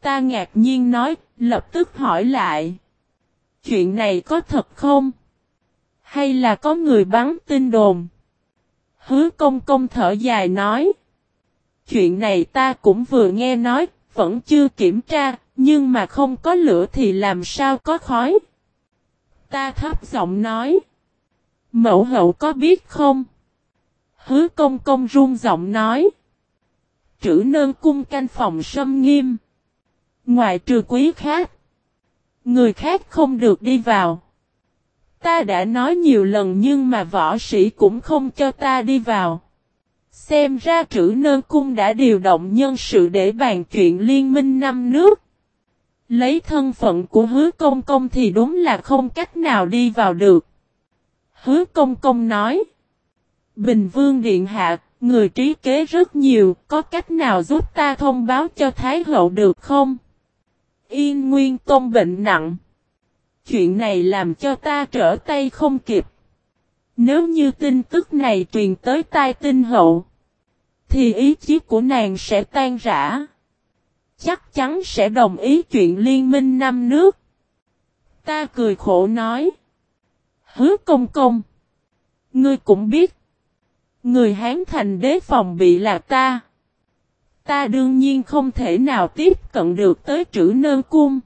Ta ngạc nhiên nói, lập tức hỏi lại. Chuyện này có thật không? Hay là có người bắn tin đồn? Hứa công công thở dài nói. Chuyện này ta cũng vừa nghe nói, vẫn chưa kiểm tra, nhưng mà không có lửa thì làm sao có khói? Ta thấp giọng nói. Mẫu hậu có biết không? Hứa công công run giọng nói. Trữ nơn cung canh phòng sâm nghiêm. Ngoài trừ quý khác. Người khác không được đi vào. Ta đã nói nhiều lần nhưng mà võ sĩ cũng không cho ta đi vào. Xem ra trữ nơ cung đã điều động nhân sự để bàn chuyện liên minh năm nước. Lấy thân phận của hứa công công thì đúng là không cách nào đi vào được. Hứa công công nói. Bình vương điện hạ, người trí kế rất nhiều, có cách nào giúp ta thông báo cho Thái hậu được không? Yên Nguyên Tôn bệnh nặng. Chuyện này làm cho ta trở tay không kịp. Nếu như tin tức này truyền tới tai tinh hậu, thì ý chí của nàng sẽ tan rã chắc chắn sẽ đồng ý chuyện liên minh năm nước. Ta cười khổ nói. Hứa công công. Ngươi cũng biết. Người Hán thành đế phòng bị là ta. Ta đương nhiên không thể nào tiếp cận được tới trữ nơ cung.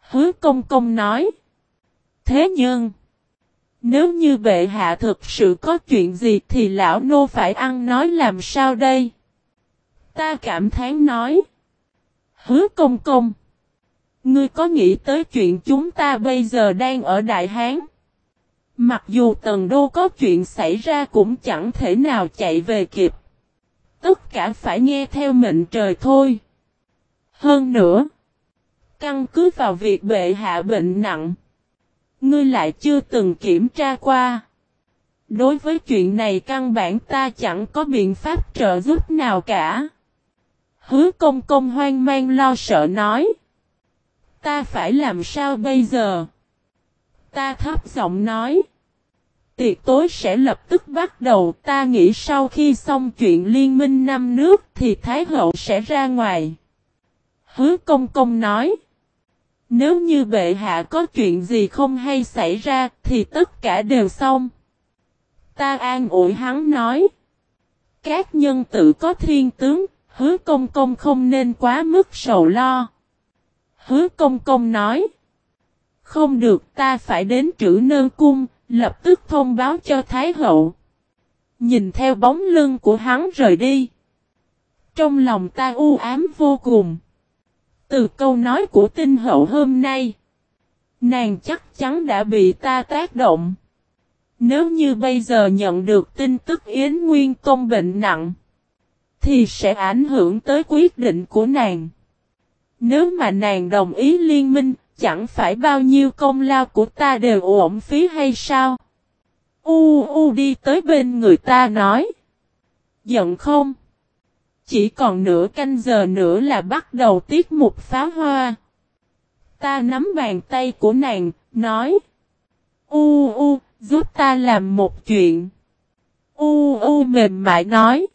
Hứa công công nói. Thế nhưng. Nếu như bệ hạ thực sự có chuyện gì thì lão nô phải ăn nói làm sao đây? Ta cảm thán nói. Hứa công công. Ngươi có nghĩ tới chuyện chúng ta bây giờ đang ở Đại Hán? Mặc dù Tần Đô có chuyện xảy ra cũng chẳng thể nào chạy về kịp. Tất cả phải nghe theo mệnh trời thôi. Hơn nữa, căn cứ vào việc bệ hạ bệnh nặng, ngươi lại chưa từng kiểm tra qua. Đối với chuyện này căn bản ta chẳng có biện pháp trợ giúp nào cả. Hứa công công hoang mang lo sợ nói. Ta phải làm sao bây giờ? Ta thấp giọng nói. Tiệc tối sẽ lập tức bắt đầu. Ta nghĩ sau khi xong chuyện liên minh năm nước thì Thái hậu sẽ ra ngoài. Hứa công công nói. Nếu như bệ hạ có chuyện gì không hay xảy ra thì tất cả đều xong. Ta an ủi hắn nói. Các nhân tử có thiên tướng Hứa công công không nên quá mức sầu lo. Hứa công công nói. Không được ta phải đến trữ nơ cung, lập tức thông báo cho Thái hậu. Nhìn theo bóng lưng của hắn rời đi. Trong lòng ta u ám vô cùng. Từ câu nói của tinh hậu hôm nay. Nàng chắc chắn đã bị ta tác động. Nếu như bây giờ nhận được tin tức Yến Nguyên công bệnh nặng, thì sẽ ảnh hưởng tới quyết định của nàng. Nếu mà nàng đồng ý liên minh, chẳng phải bao nhiêu công lao của ta đều uổng phí hay sao? U U đi tới bên người ta nói. Giận không? Chỉ còn nửa canh giờ nữa là bắt đầu tiết mục pháo hoa. Ta nắm bàn tay của nàng, nói. U U, giúp ta làm một chuyện. U U mềm mại nói.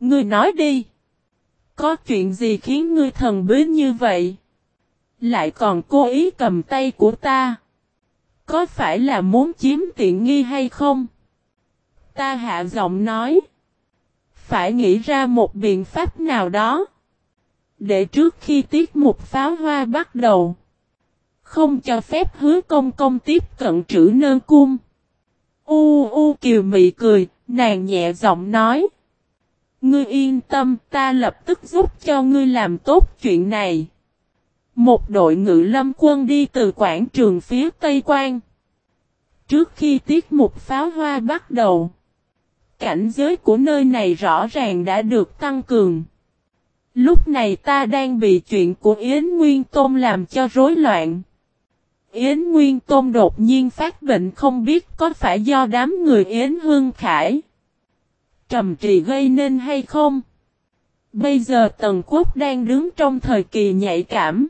Ngươi nói đi. Có chuyện gì khiến ngươi thần bí như vậy? Lại còn cố ý cầm tay của ta. Có phải là muốn chiếm tiện nghi hay không? Ta hạ giọng nói. Phải nghĩ ra một biện pháp nào đó. Để trước khi tiết mục pháo hoa bắt đầu. Không cho phép hứa công công tiếp cận trữ nơ cung. U u kiều mị cười, nàng nhẹ giọng nói. Ngươi yên tâm, ta lập tức giúp cho ngươi làm tốt chuyện này. Một đội ngự lâm quân đi từ quảng trường phía Tây Quan. Trước khi tiết mục pháo hoa bắt đầu, cảnh giới của nơi này rõ ràng đã được tăng cường. Lúc này ta đang bị chuyện của Yến Nguyên Tôn làm cho rối loạn. Yến Nguyên Tôn đột nhiên phát bệnh không biết có phải do đám người Yến Hương Khải. Trầm trì gây nên hay không? Bây giờ Tần Quốc đang đứng trong thời kỳ nhạy cảm.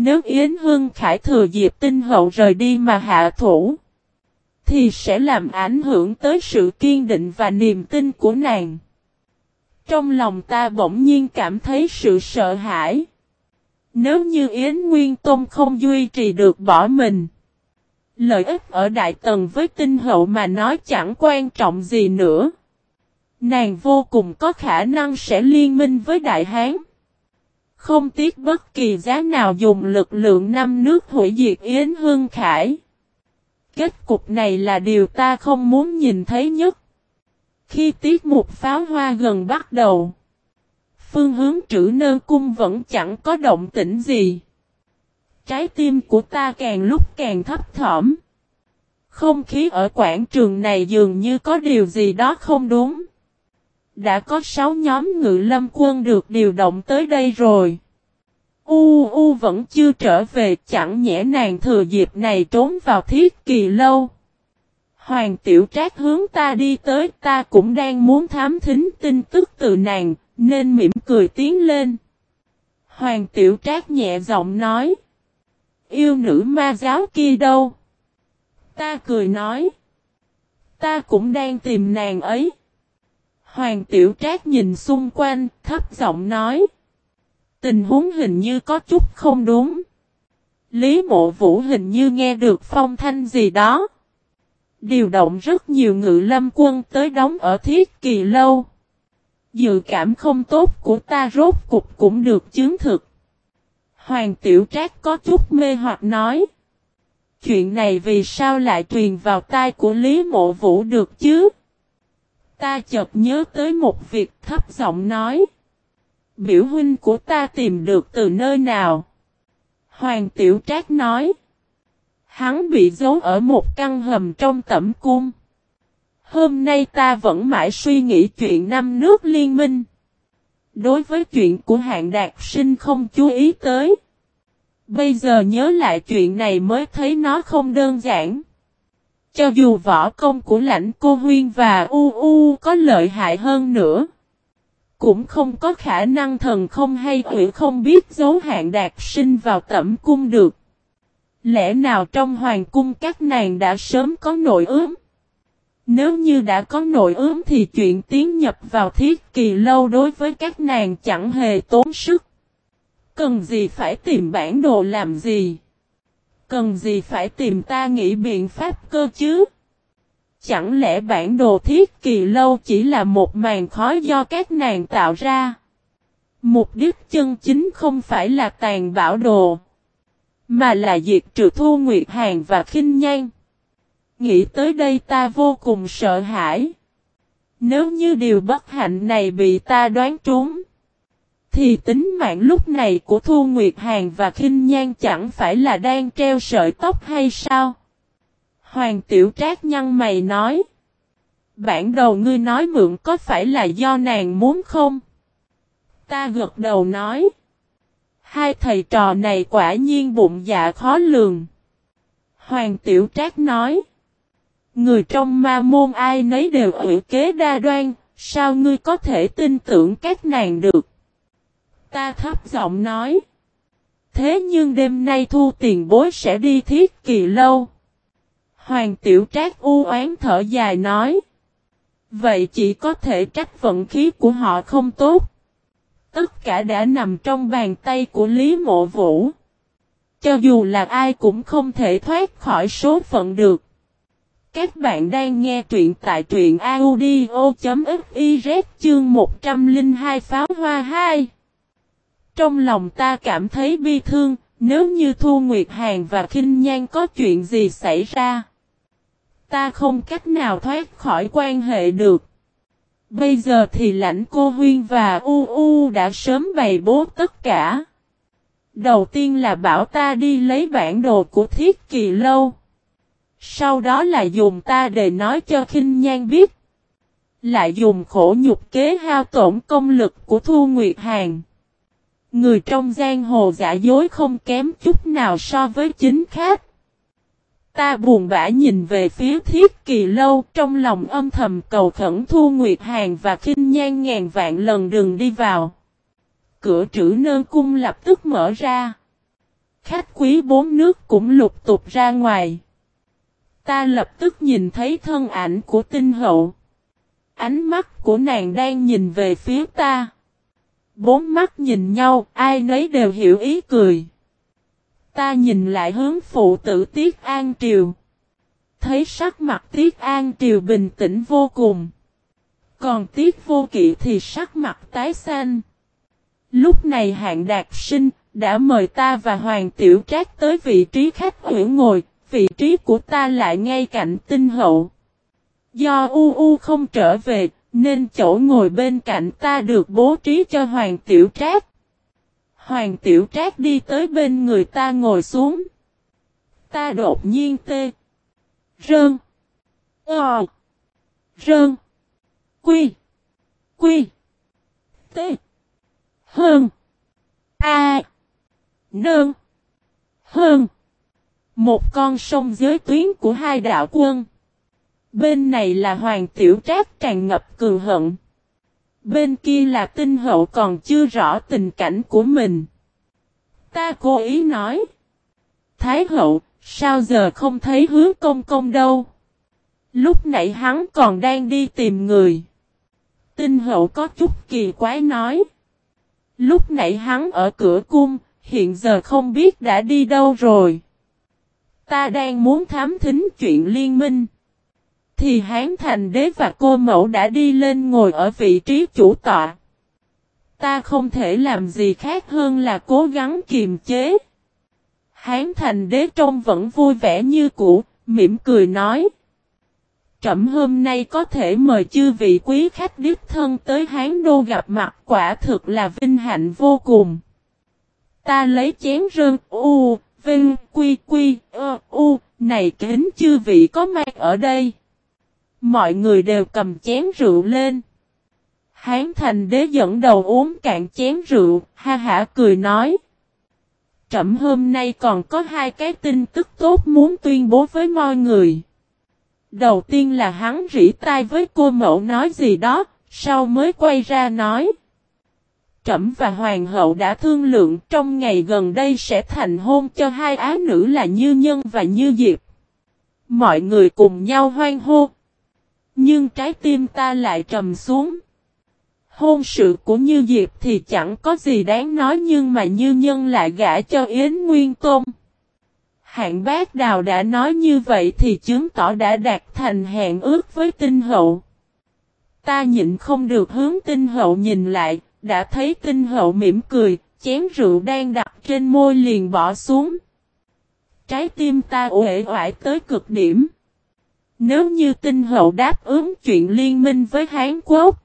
Nếu Yến Hương Khải thừa dịp tinh hậu rời đi mà hạ thủ, thì sẽ làm ảnh hưởng tới sự kiên định và niềm tin của nàng. Trong lòng ta bỗng nhiên cảm thấy sự sợ hãi. Nếu như Yến Nguyên Tôn không duy trì được bỏ mình, lợi ích ở Đại Tần với tinh hậu mà nói chẳng quan trọng gì nữa. Nàng vô cùng có khả năng sẽ liên minh với Đại Hán. Không tiếc bất kỳ giá nào dùng lực lượng năm nước hủy diệt Yến Hương Khải. Kết cục này là điều ta không muốn nhìn thấy nhất. Khi tiết mục pháo hoa gần bắt đầu, phương hướng trữ nơ cung vẫn chẳng có động tĩnh gì. Trái tim của ta càng lúc càng thấp thỏm. Không khí ở quảng trường này dường như có điều gì đó không đúng. Đã có 6 nhóm ngự lâm quân được điều động tới đây rồi. U U vẫn chưa trở về, chẳng nhẽ nàng thừa dịp này trốn vào thiết kỳ lâu. Hoàng tiểu trác hướng ta đi tới, ta cũng đang muốn thám thính tin tức từ nàng, nên mỉm cười tiến lên. Hoàng tiểu trác nhẹ giọng nói. Yêu nữ ma giáo kia đâu? Ta cười nói. Ta cũng đang tìm nàng ấy. Hoàng tiểu trác nhìn xung quanh, thấp giọng nói. Tình huống hình như có chút không đúng. Lý mộ vũ hình như nghe được phong thanh gì đó. Điều động rất nhiều ngự lâm quân tới đóng ở thiết kỳ lâu. Dự cảm không tốt của ta rốt cục cũng được chứng thực. Hoàng tiểu trác có chút mê hoặc nói. Chuyện này vì sao lại truyền vào tai của Lý mộ vũ được chứ? Ta chợt nhớ tới một việc thấp giọng nói. Biểu huynh của ta tìm được từ nơi nào? Hoàng tiểu trác nói. Hắn bị giấu ở một căn hầm trong tẩm cung. Hôm nay ta vẫn mãi suy nghĩ chuyện năm nước liên minh. Đối với chuyện của hạng đạt sinh không chú ý tới. Bây giờ nhớ lại chuyện này mới thấy nó không đơn giản. Cho dù võ công của lãnh cô Huyên và U U có lợi hại hơn nữa. Cũng không có khả năng thần không hay quỷ không biết dấu hạn đạt sinh vào tẩm cung được. Lẽ nào trong hoàng cung các nàng đã sớm có nội ướm? Nếu như đã có nội ướm thì chuyện tiến nhập vào thiết kỳ lâu đối với các nàng chẳng hề tốn sức. Cần gì phải tìm bản đồ làm gì? Cần gì phải tìm ta nghĩ biện pháp cơ chứ? Chẳng lẽ bản đồ thiết kỳ lâu chỉ là một màn khói do các nàng tạo ra? Mục đích chân chính không phải là tàn bảo đồ, mà là diệt trừ thu nguyệt hàng và khinh nhan. Nghĩ tới đây ta vô cùng sợ hãi. Nếu như điều bất hạnh này bị ta đoán trúng, thì tính mạng lúc này của Thu Nguyệt Hàn và khinh Nhan chẳng phải là đang treo sợi tóc hay sao? Hoàng tiểu trác nhăn mày nói. Bản đầu ngươi nói mượn có phải là do nàng muốn không? Ta gật đầu nói. Hai thầy trò này quả nhiên bụng dạ khó lường. Hoàng tiểu trác nói. Người trong ma môn ai nấy đều ủy kế đa đoan, sao ngươi có thể tin tưởng các nàng được? Ta thấp giọng nói. Thế nhưng đêm nay thu tiền bối sẽ đi thiết kỳ lâu. Hoàng tiểu trác u oán thở dài nói. Vậy chỉ có thể trách vận khí của họ không tốt. Tất cả đã nằm trong bàn tay của Lý Mộ Vũ. Cho dù là ai cũng không thể thoát khỏi số phận được. Các bạn đang nghe truyện tại truyện audio.fiz chương 102 pháo hoa 2. Trong lòng ta cảm thấy bi thương, nếu như Thu Nguyệt Hàn và Kinh Nhan có chuyện gì xảy ra. Ta không cách nào thoát khỏi quan hệ được. Bây giờ thì lãnh cô Huyên và U U đã sớm bày bố tất cả. Đầu tiên là bảo ta đi lấy bản đồ của thiết kỳ lâu. Sau đó là dùng ta để nói cho khinh nhan biết. Lại dùng khổ nhục kế hao tổn công lực của Thu Nguyệt Hàn. Người trong giang hồ giả dối không kém chút nào so với chính khách. Ta buồn bã nhìn về phía thiết kỳ lâu, trong lòng âm thầm cầu khẩn Thu Nguyệt hàng và khinh nhan ngàn vạn lần đừng đi vào. Cửa trữ nơn cung lập tức mở ra. Khách quý bốn nước cũng lục tục ra ngoài. Ta lập tức nhìn thấy thân ảnh của tinh hậu. Ánh mắt của nàng đang nhìn về phía ta. Bốn mắt nhìn nhau, ai nấy đều hiểu ý cười. Ta nhìn lại hướng phụ tử Tiết An Triều. Thấy sắc mặt Tiết An Triều bình tĩnh vô cùng. Còn Tiết Vô Kỵ thì sắc mặt tái xanh. Lúc này hạng đạt sinh, đã mời ta và Hoàng Tiểu Trác tới vị trí khách ủy ngồi, vị trí của ta lại ngay cạnh tinh hậu. Do U U không trở về, nên chỗ ngồi bên cạnh ta được bố trí cho Hoàng Tiểu Trác. Hoàng Tiểu Trác đi tới bên người ta ngồi xuống. Ta đột nhiên tê. Rơn. Ờ. Rơn. Quy. Quy. Tê. Hơn. A. Nơn. Hơn. Một con sông giới tuyến của hai đạo quân. Bên này là Hoàng Tiểu Trác tràn ngập cường hận. Bên kia là tinh hậu còn chưa rõ tình cảnh của mình. Ta cố ý nói. Thái hậu, sao giờ không thấy hứa công công đâu? Lúc nãy hắn còn đang đi tìm người. Tinh hậu có chút kỳ quái nói. Lúc nãy hắn ở cửa cung, hiện giờ không biết đã đi đâu rồi. Ta đang muốn thám thính chuyện liên minh. Thì Hán Thành Đế và cô mẫu đã đi lên ngồi ở vị trí chủ tọa. Ta không thể làm gì khác hơn là cố gắng kiềm chế. Hán Thành Đế trông vẫn vui vẻ như cũ, mỉm cười nói. Trẩm hôm nay có thể mời chư vị quý khách đích thân tới Hán Đô gặp mặt quả thực là vinh hạnh vô cùng. Ta lấy chén rơm u, vinh, quy quy, ơ, u, này kính chư vị có mang ở đây. Mọi người đều cầm chén rượu lên. Hán thành đế dẫn đầu uống cạn chén rượu, ha hả cười nói. Trẩm hôm nay còn có hai cái tin tức tốt muốn tuyên bố với mọi người. Đầu tiên là hắn rỉ tai với cô mẫu nói gì đó, sau mới quay ra nói. Trẩm và hoàng hậu đã thương lượng trong ngày gần đây sẽ thành hôn cho hai á nữ là Như Nhân và Như Diệp. Mọi người cùng nhau hoan hô. Nhưng trái tim ta lại trầm xuống. Hôn sự của Như Diệp thì chẳng có gì đáng nói nhưng mà Như Nhân lại gả cho Yến Nguyên Tôn. Hạng bác đào đã nói như vậy thì chứng tỏ đã đạt thành hẹn ước với tinh hậu. Ta nhịn không được hướng tinh hậu nhìn lại, đã thấy tinh hậu mỉm cười, chén rượu đang đặt trên môi liền bỏ xuống. Trái tim ta uể oải tới cực điểm. Nếu như tinh hậu đáp ứng chuyện liên minh với Hán Quốc,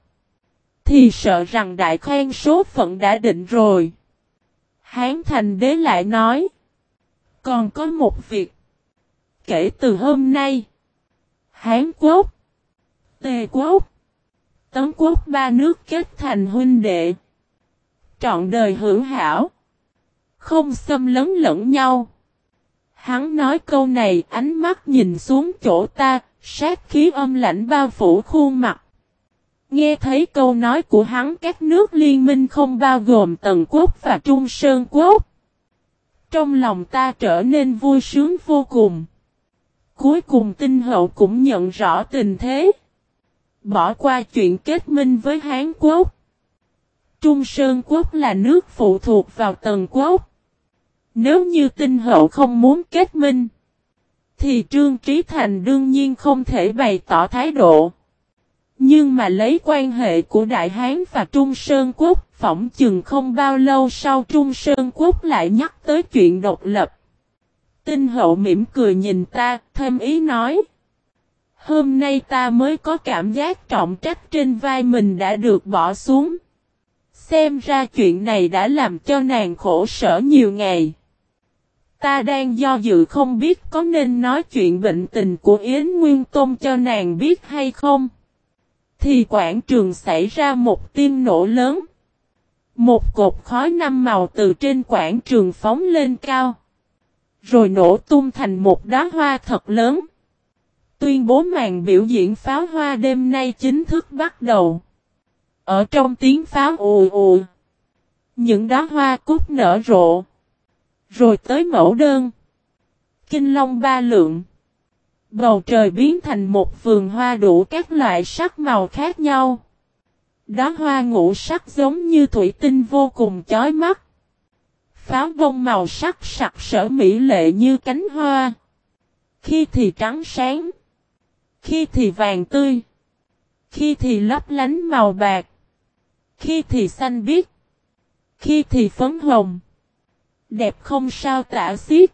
thì sợ rằng đại khoan số phận đã định rồi. Hán thành đế lại nói, còn có một việc. Kể từ hôm nay, Hán Quốc, Tề Quốc, Tấn Quốc ba nước kết thành huynh đệ. Trọn đời hữu hảo. Không xâm lấn lẫn nhau. Hắn nói câu này ánh mắt nhìn xuống chỗ ta, sát khí âm lạnh bao phủ khuôn mặt. Nghe thấy câu nói của hắn các nước liên minh không bao gồm Tần Quốc và Trung Sơn Quốc. Trong lòng ta trở nên vui sướng vô cùng. Cuối cùng tinh hậu cũng nhận rõ tình thế. Bỏ qua chuyện kết minh với Hán Quốc. Trung Sơn Quốc là nước phụ thuộc vào Tần Quốc. Nếu như tinh hậu không muốn kết minh. Thì Trương Trí Thành đương nhiên không thể bày tỏ thái độ. Nhưng mà lấy quan hệ của Đại Hán và Trung Sơn Quốc, phỏng chừng không bao lâu sau Trung Sơn Quốc lại nhắc tới chuyện độc lập. Tinh hậu mỉm cười nhìn ta, thêm ý nói. Hôm nay ta mới có cảm giác trọng trách trên vai mình đã được bỏ xuống. Xem ra chuyện này đã làm cho nàng khổ sở nhiều ngày. Ta đang do dự không biết có nên nói chuyện bệnh tình của Yến Nguyên Tôn cho nàng biết hay không. Thì quảng trường xảy ra một tiếng nổ lớn. Một cột khói năm màu từ trên quảng trường phóng lên cao. Rồi nổ tung thành một đá hoa thật lớn. Tuyên bố màn biểu diễn pháo hoa đêm nay chính thức bắt đầu. Ở trong tiếng pháo ù ù. Những đóa hoa cúc nở rộ. Rồi tới mẫu đơn. Kinh long ba lượng. Bầu trời biến thành một vườn hoa đủ các loại sắc màu khác nhau. Đóa hoa ngũ sắc giống như thủy tinh vô cùng chói mắt. Pháo bông màu sắc sặc sỡ mỹ lệ như cánh hoa. Khi thì trắng sáng. Khi thì vàng tươi. Khi thì lấp lánh màu bạc. Khi thì xanh biếc. Khi thì phấn hồng. Đẹp không sao tả xiết.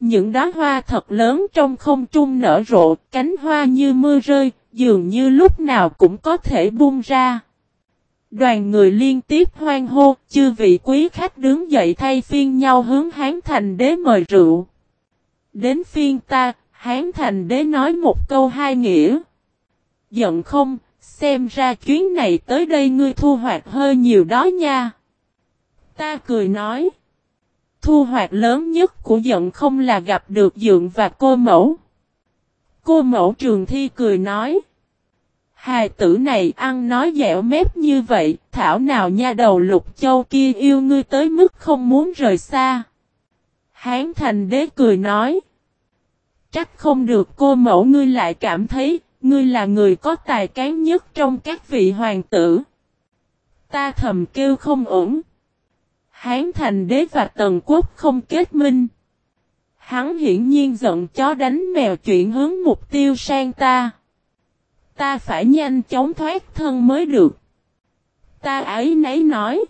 Những đóa hoa thật lớn trong không trung nở rộ, cánh hoa như mưa rơi, dường như lúc nào cũng có thể bung ra. Đoàn người liên tiếp hoan hô, chư vị quý khách đứng dậy thay phiên nhau hướng Hán Thành Đế mời rượu. Đến phiên ta, Hán Thành Đế nói một câu hai nghĩa. Giận không, xem ra chuyến này tới đây ngươi thu hoạch hơi nhiều đó nha. Ta cười nói. Thu hoạch lớn nhất của giận không là gặp được dượng và cô mẫu. Cô mẫu trường thi cười nói. Hài tử này ăn nói dẻo mép như vậy, thảo nào nha đầu lục châu kia yêu ngươi tới mức không muốn rời xa. Hán thành đế cười nói. chắc không được cô mẫu ngươi lại cảm thấy, ngươi là người có tài cán nhất trong các vị hoàng tử. Ta thầm kêu không ổn. Hán thành đế và tần quốc không kết minh. Hắn hiển nhiên giận chó đánh mèo chuyển hướng mục tiêu sang ta. Ta phải nhanh chóng thoát thân mới được. Ta ấy nấy nói.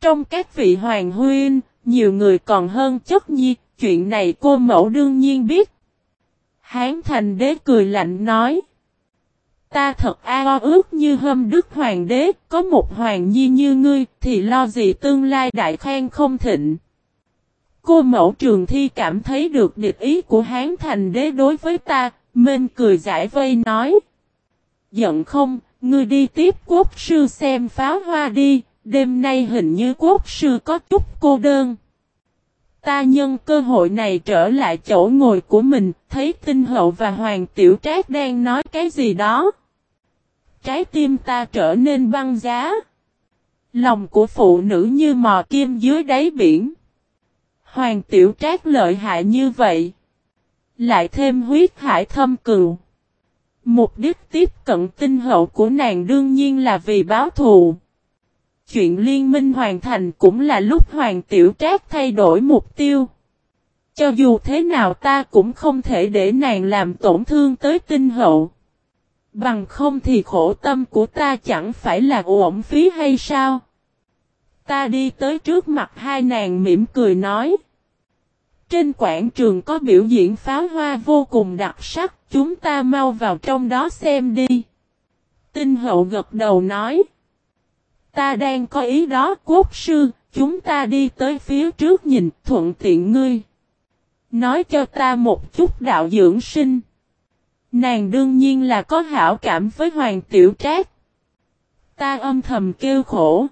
Trong các vị hoàng huyên, nhiều người còn hơn chất nhi, chuyện này cô mẫu đương nhiên biết. Hán thành đế cười lạnh nói. Ta thật ao ước như hâm đức hoàng đế, có một hoàng nhi như ngươi, thì lo gì tương lai đại khen không thịnh. Cô mẫu trường thi cảm thấy được địch ý của Hán thành đế đối với ta, Mên cười giải vây nói. Giận không, ngươi đi tiếp quốc sư xem pháo hoa đi, đêm nay hình như quốc sư có chút cô đơn. Ta nhân cơ hội này trở lại chỗ ngồi của mình, thấy tinh hậu và hoàng tiểu trác đang nói cái gì đó. Trái tim ta trở nên băng giá. Lòng của phụ nữ như mò kim dưới đáy biển. Hoàng tiểu trác lợi hại như vậy. Lại thêm huyết hải thâm cừu. Mục đích tiếp cận tinh hậu của nàng đương nhiên là vì báo thù. Chuyện liên minh hoàn thành cũng là lúc Hoàng Tiểu Trác thay đổi mục tiêu. Cho dù thế nào ta cũng không thể để nàng làm tổn thương tới tinh hậu. Bằng không thì khổ tâm của ta chẳng phải là uổng phí hay sao? Ta đi tới trước mặt hai nàng mỉm cười nói. Trên quảng trường có biểu diễn pháo hoa vô cùng đặc sắc, chúng ta mau vào trong đó xem đi. Tinh hậu gật đầu nói. Ta đang có ý đó quốc sư, chúng ta đi tới phía trước nhìn thuận tiện ngươi. Nói cho ta một chút đạo dưỡng sinh. Nàng đương nhiên là có hảo cảm với Hoàng Tiểu Trác. Ta âm thầm kêu khổ.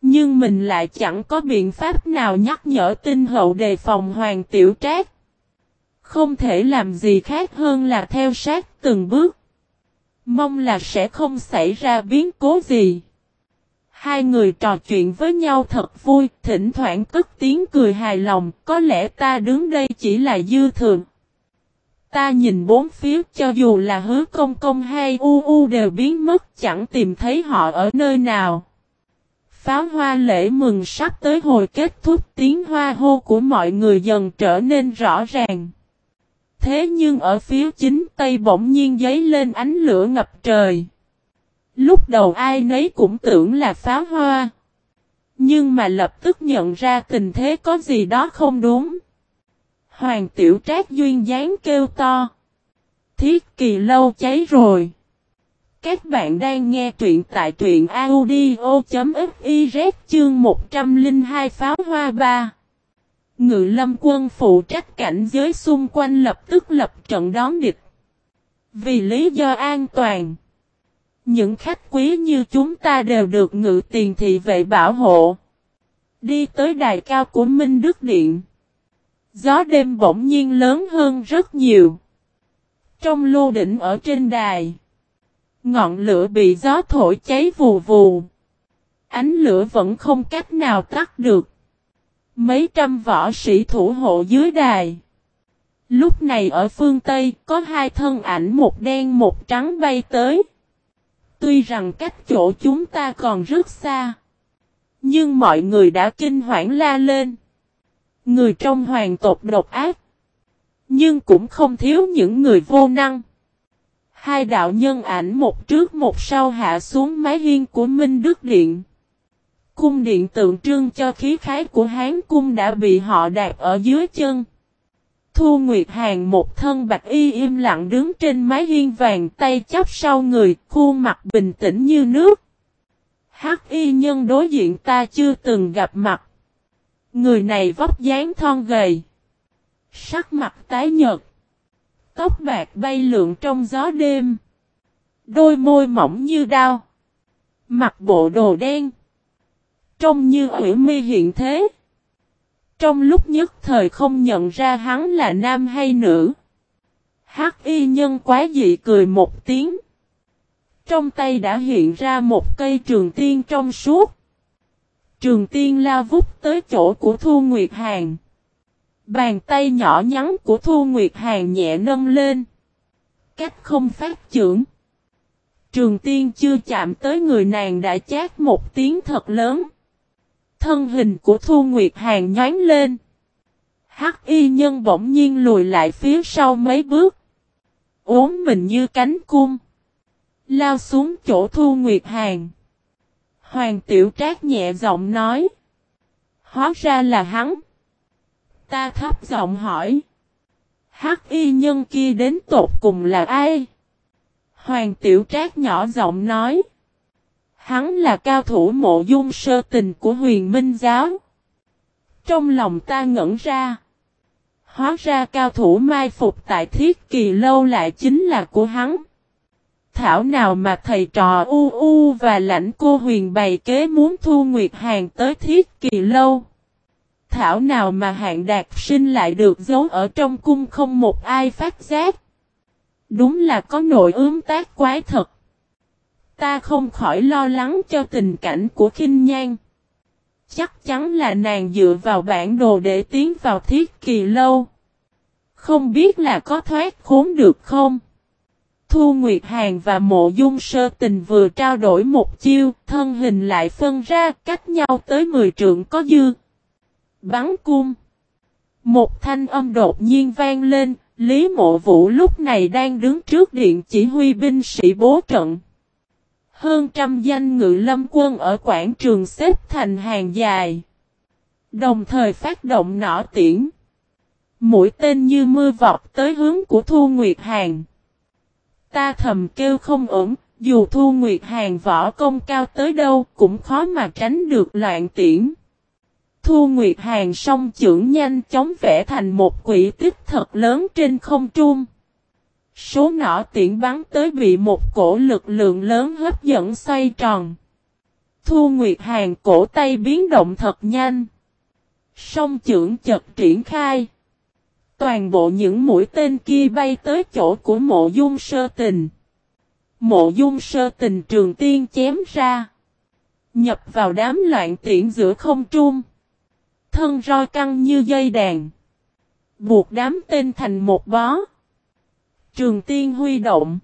Nhưng mình lại chẳng có biện pháp nào nhắc nhở tinh hậu đề phòng Hoàng Tiểu Trác. Không thể làm gì khác hơn là theo sát từng bước. Mong là sẽ không xảy ra biến cố gì. Hai người trò chuyện với nhau thật vui, thỉnh thoảng cất tiếng cười hài lòng, có lẽ ta đứng đây chỉ là dư thường. Ta nhìn bốn phía cho dù là hứa công công hay u u đều biến mất, chẳng tìm thấy họ ở nơi nào. Pháo hoa lễ mừng sắp tới hồi kết thúc, tiếng hoa hô của mọi người dần trở nên rõ ràng. Thế nhưng ở phía chính tây bỗng nhiên giấy lên ánh lửa ngập trời. Lúc đầu ai nấy cũng tưởng là pháo hoa. Nhưng mà lập tức nhận ra tình thế có gì đó không đúng. Hoàng tiểu trác duyên dáng kêu to. Thiết kỳ lâu cháy rồi. Các bạn đang nghe truyện tại truyện audio.fiz chương 102 pháo hoa 3. Ngự lâm quân phụ trách cảnh giới xung quanh lập tức lập trận đón địch. Vì lý do an toàn. Những khách quý như chúng ta đều được ngự tiền thị vệ bảo hộ. Đi tới đài cao của Minh Đức Điện. Gió đêm bỗng nhiên lớn hơn rất nhiều. Trong lô đỉnh ở trên đài. Ngọn lửa bị gió thổi cháy vù vù. Ánh lửa vẫn không cách nào tắt được. Mấy trăm võ sĩ thủ hộ dưới đài. Lúc này ở phương Tây có hai thân ảnh một đen một trắng bay tới. Tuy rằng cách chỗ chúng ta còn rất xa. Nhưng mọi người đã kinh hoảng la lên. Người trong hoàng tộc độc ác. Nhưng cũng không thiếu những người vô năng. Hai đạo nhân ảnh một trước một sau hạ xuống mái hiên của Minh Đức Điện. Cung điện tượng trưng cho khí khái của Hán cung đã bị họ đạp ở dưới chân. Thu Nguyệt Hàn một thân bạch y im lặng đứng trên mái hiên vàng tay chắp sau người, khuôn mặt bình tĩnh như nước. Hắc y nhân đối diện ta chưa từng gặp mặt. Người này vóc dáng thon gầy. Sắc mặt tái nhợt. Tóc bạc bay lượn trong gió đêm. Đôi môi mỏng như đao. mặc bộ đồ đen. Trông như ủy mi hiện thế. Trong lúc nhất thời không nhận ra hắn là nam hay nữ. Hắc y nhân quá dị cười một tiếng. Trong tay đã hiện ra một cây trường tiên trong suốt. Trường tiên lao vút tới chỗ của Thu Nguyệt Hàn. Bàn tay nhỏ nhắn của Thu Nguyệt Hàn nhẹ nâng lên. Cách không phát trưởng. Trường tiên chưa chạm tới người nàng đã chát một tiếng thật lớn. Thân hình của Thu Nguyệt Hàn nhón lên. Hắc y nhân bỗng nhiên lùi lại phía sau mấy bước. Ốm mình như cánh cung. Lao xuống chỗ Thu Nguyệt Hàn. Hoàng Tiểu Trác nhẹ giọng nói. Hóa ra là hắn. Ta thấp giọng hỏi. Hắc y nhân kia đến tột cùng là ai? Hoàng Tiểu Trác nhỏ giọng nói. Hắn là cao thủ mộ dung sơ tình của huyền minh giáo. Trong lòng ta ngẩn ra. Hóa ra cao thủ mai phục tại thiết kỳ lâu lại chính là của hắn. Thảo nào mà thầy trò U U và lãnh cô huyền bày kế muốn thu Nguyệt Hàng tới thiết kỳ lâu. Thảo nào mà hạng đạt sinh lại được giấu ở trong cung không một ai phát giác. Đúng là có nội ướm tác quái thật. Ta không khỏi lo lắng cho tình cảnh của khinh nhan. Chắc chắn là nàng dựa vào bản đồ để tiến vào thiết kỳ lâu. Không biết là có thoát khốn được không? Thu Nguyệt Hàn và Mộ Dung Sơ Tình vừa trao đổi một chiêu, thân hình lại phân ra cách nhau tới 10 trượng có dư. Bắn cung. Một thanh âm đột nhiên vang lên, Lý Mộ Vũ lúc này đang đứng trước điện chỉ huy binh sĩ bố trận. Hơn trăm danh ngự lâm quân ở quảng trường xếp thành hàng dài. Đồng thời phát động nỏ tiễn. Mũi tên như mưa vọt tới hướng của Thu Nguyệt Hàn. Ta thầm kêu không ổn, dù Thu Nguyệt Hàn võ công cao tới đâu cũng khó mà tránh được loạn tiễn. Thu Nguyệt Hàng song trưởng nhanh chóng vẽ thành một quỷ tích thật lớn trên không trung. Số nỏ tiễn bắn tới bị một cổ lực lượng lớn hấp dẫn xoay tròn. Thu Nguyệt Hàng cổ tay biến động thật nhanh. Song trưởng chật triển khai. Toàn bộ những mũi tên kia bay tới chỗ của mộ dung sơ tình. Mộ dung sơ tình trường tiên chém ra. Nhập vào đám loạn tiễn giữa không trung. Thân roi căng như dây đàn. Buộc đám tên thành một bó. Trường tiên huy động.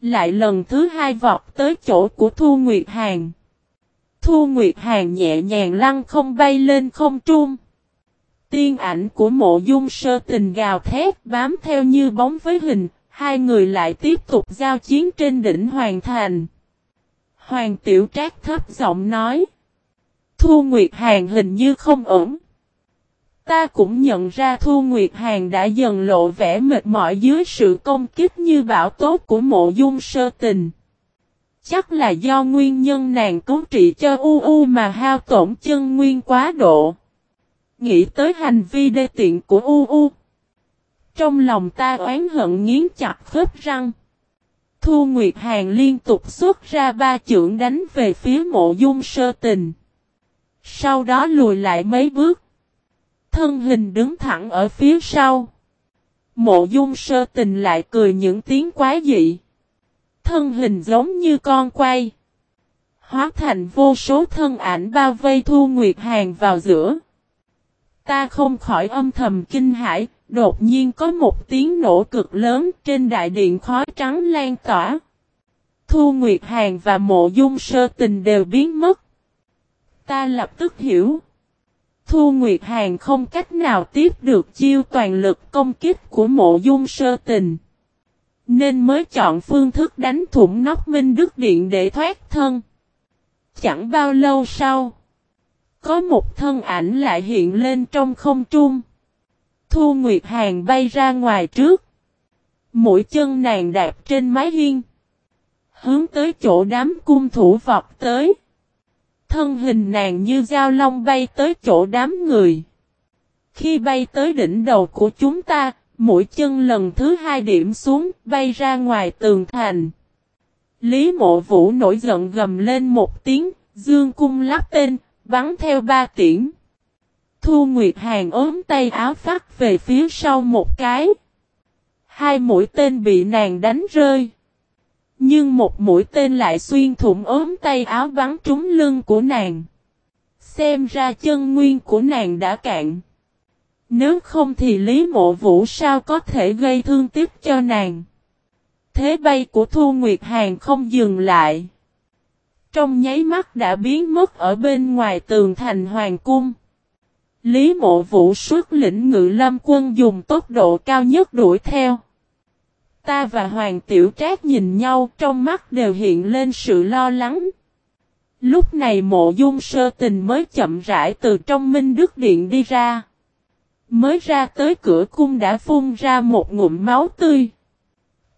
Lại lần thứ hai vọt tới chỗ của Thu Nguyệt Hàng. Thu Nguyệt Hàng nhẹ nhàng lăn không bay lên không trung. Tiên ảnh của mộ dung sơ tình gào thét bám theo như bóng với hình, hai người lại tiếp tục giao chiến trên đỉnh Hoàng Thành. Hoàng Tiểu Trác thấp giọng nói. Thu Nguyệt Hàng hình như không ổn. Ta cũng nhận ra Thu Nguyệt Hàng đã dần lộ vẻ mệt mỏi dưới sự công kích như bão tốt của mộ dung sơ tình. Chắc là do nguyên nhân nàng cứu trị cho U U mà hao tổn chân nguyên quá độ. Nghĩ tới hành vi đê tiện của U U. Trong lòng ta oán hận nghiến chặt khớp răng. Thu Nguyệt Hàng liên tục xuất ra ba chưởng đánh về phía mộ dung sơ tình. Sau đó lùi lại mấy bước. Thân hình đứng thẳng ở phía sau. Mộ dung sơ tình lại cười những tiếng quái dị. Thân hình giống như con quay. Hóa thành vô số thân ảnh bao vây Thu Nguyệt Hàng vào giữa. Ta không khỏi âm thầm kinh hãi, đột nhiên có một tiếng nổ cực lớn trên đại điện khói trắng lan tỏa. Thu Nguyệt Hàng và mộ dung sơ tình đều biến mất. Ta lập tức hiểu. Thu Nguyệt Hàng không cách nào tiếp được chiêu toàn lực công kích của mộ dung sơ tình. Nên mới chọn phương thức đánh thủng nóc Minh Đức Điện để thoát thân. Chẳng bao lâu sau. Có một thân ảnh lại hiện lên trong không trung. Thu Nguyệt Hàng bay ra ngoài trước. Mũi chân nàng đạp trên mái hiên. Hướng tới chỗ đám cung thủ vọt tới. Thân hình nàng như dao long bay tới chỗ đám người. Khi bay tới đỉnh đầu của chúng ta, mũi chân lần thứ hai điểm xuống, bay ra ngoài tường thành. Lý mộ vũ nổi giận gầm lên một tiếng, dương cung lắp tên, bắn theo ba tiễn. Thu Nguyệt Hàng ốm tay áo phát về phía sau một cái. Hai mũi tên bị nàng đánh rơi. Nhưng một mũi tên lại xuyên thủng ốm tay áo bắn trúng lưng của nàng. Xem ra chân nguyên của nàng đã cạn. Nếu không thì Lý Mộ Vũ sao có thể gây thương tiếc cho nàng. Thế bay của Thu Nguyệt Hàng không dừng lại. Trong nháy mắt đã biến mất ở bên ngoài tường thành Hoàng Cung. Lý Mộ Vũ xuất lĩnh ngự lâm quân dùng tốc độ cao nhất đuổi theo. Ta và Hoàng Tiểu Trác nhìn nhau, trong mắt đều hiện lên sự lo lắng. Lúc này mộ dung sơ tình mới chậm rãi từ trong Minh Đức Điện đi ra. Mới ra tới cửa cung đã phun ra một ngụm máu tươi.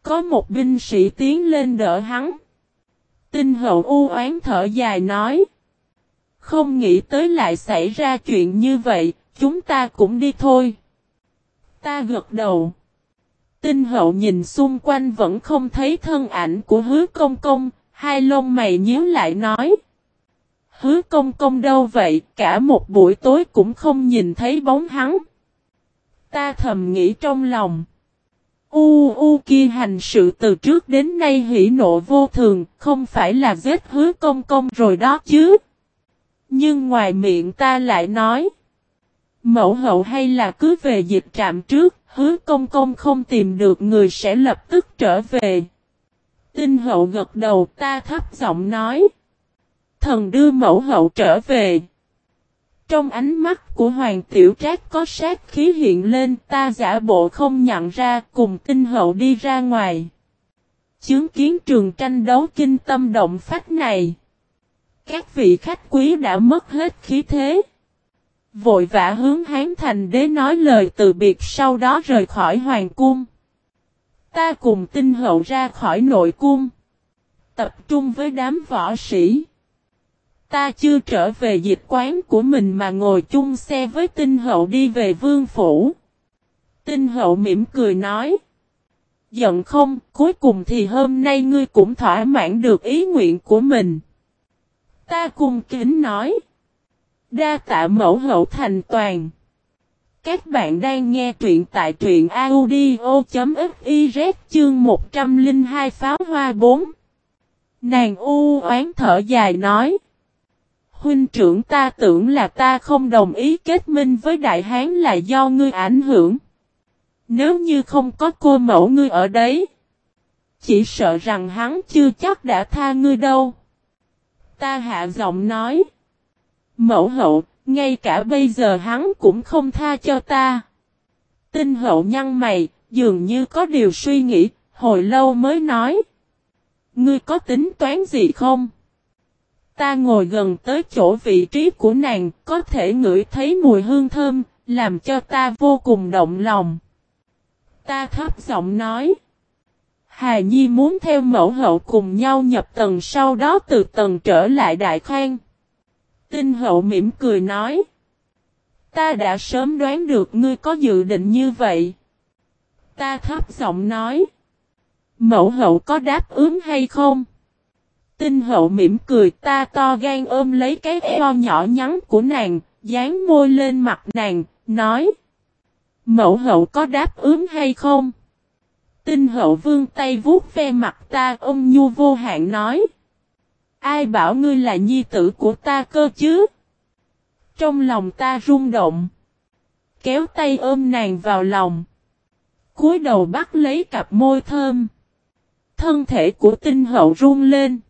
Có một binh sĩ tiến lên đỡ hắn. Tinh hậu u oán thở dài nói. Không nghĩ tới lại xảy ra chuyện như vậy, chúng ta cũng đi thôi. Ta gật đầu. Tinh hậu nhìn xung quanh vẫn không thấy thân ảnh của hứa công công, hai lông mày nhíu lại nói. Hứa công công đâu vậy, cả một buổi tối cũng không nhìn thấy bóng hắn. Ta thầm nghĩ trong lòng. U u kia hành sự từ trước đến nay hỉ nộ vô thường, không phải là giết hứa công công rồi đó chứ. Nhưng ngoài miệng ta lại nói. Mẫu hậu hay là cứ về dịch trạm trước, hứa công công không tìm được người sẽ lập tức trở về. Tinh hậu gật đầu ta thấp giọng nói. Thần đưa mẫu hậu trở về. Trong ánh mắt của Hoàng Tiểu Trác có sát khí hiện lên, ta giả bộ không nhận ra, cùng tinh hậu đi ra ngoài. Chứng kiến trường tranh đấu kinh tâm động phách này. Các vị khách quý đã mất hết khí thế. Vội vã hướng Hán Thành đế nói lời từ biệt sau đó rời khỏi Hoàng cung. Ta cùng tinh hậu ra khỏi nội cung. Tập trung với đám võ sĩ. Ta chưa trở về dịch quán của mình mà ngồi chung xe với tinh hậu đi về vương phủ. Tinh hậu mỉm cười nói. Giận không, cuối cùng thì hôm nay ngươi cũng thỏa mãn được ý nguyện của mình. Ta cung kính nói. Đa tạ mẫu hậu thành toàn. Các bạn đang nghe truyện tại truyện audio.fiz chương 102 pháo hoa 4. Nàng u oán thở dài nói. Huynh trưởng ta tưởng là ta không đồng ý kết minh với đại hán là do ngươi ảnh hưởng. Nếu như không có cô mẫu ngươi ở đấy. Chỉ sợ rằng hắn chưa chắc đã tha ngươi đâu. Ta hạ giọng nói. Mẫu hậu, ngay cả bây giờ hắn cũng không tha cho ta. Tinh hậu nhăn mày, dường như có điều suy nghĩ, hồi lâu mới nói. Ngươi có tính toán gì không? Ta ngồi gần tới chỗ vị trí của nàng, có thể ngửi thấy mùi hương thơm, làm cho ta vô cùng động lòng. Ta thấp giọng nói. Hà Nhi muốn theo mẫu hậu cùng nhau nhập tầng sau đó từ tầng trở lại đại khoan. Tinh hậu mỉm cười nói. Ta đã sớm đoán được ngươi có dự định như vậy. Ta thấp giọng nói. Mẫu hậu có đáp ứng hay không? Tinh hậu mỉm cười ta to gan ôm lấy cái eo nhỏ nhắn của nàng, dán môi lên mặt nàng, nói. Mẫu hậu có đáp ứng hay không? Tinh hậu vương tay vuốt ve mặt ta ông nhu vô hạn nói. Ai bảo ngươi là nhi tử của ta cơ chứ? Trong lòng ta rung động. Kéo tay ôm nàng vào lòng. cúi đầu bắt lấy cặp môi thơm. Thân thể của tinh hậu run lên.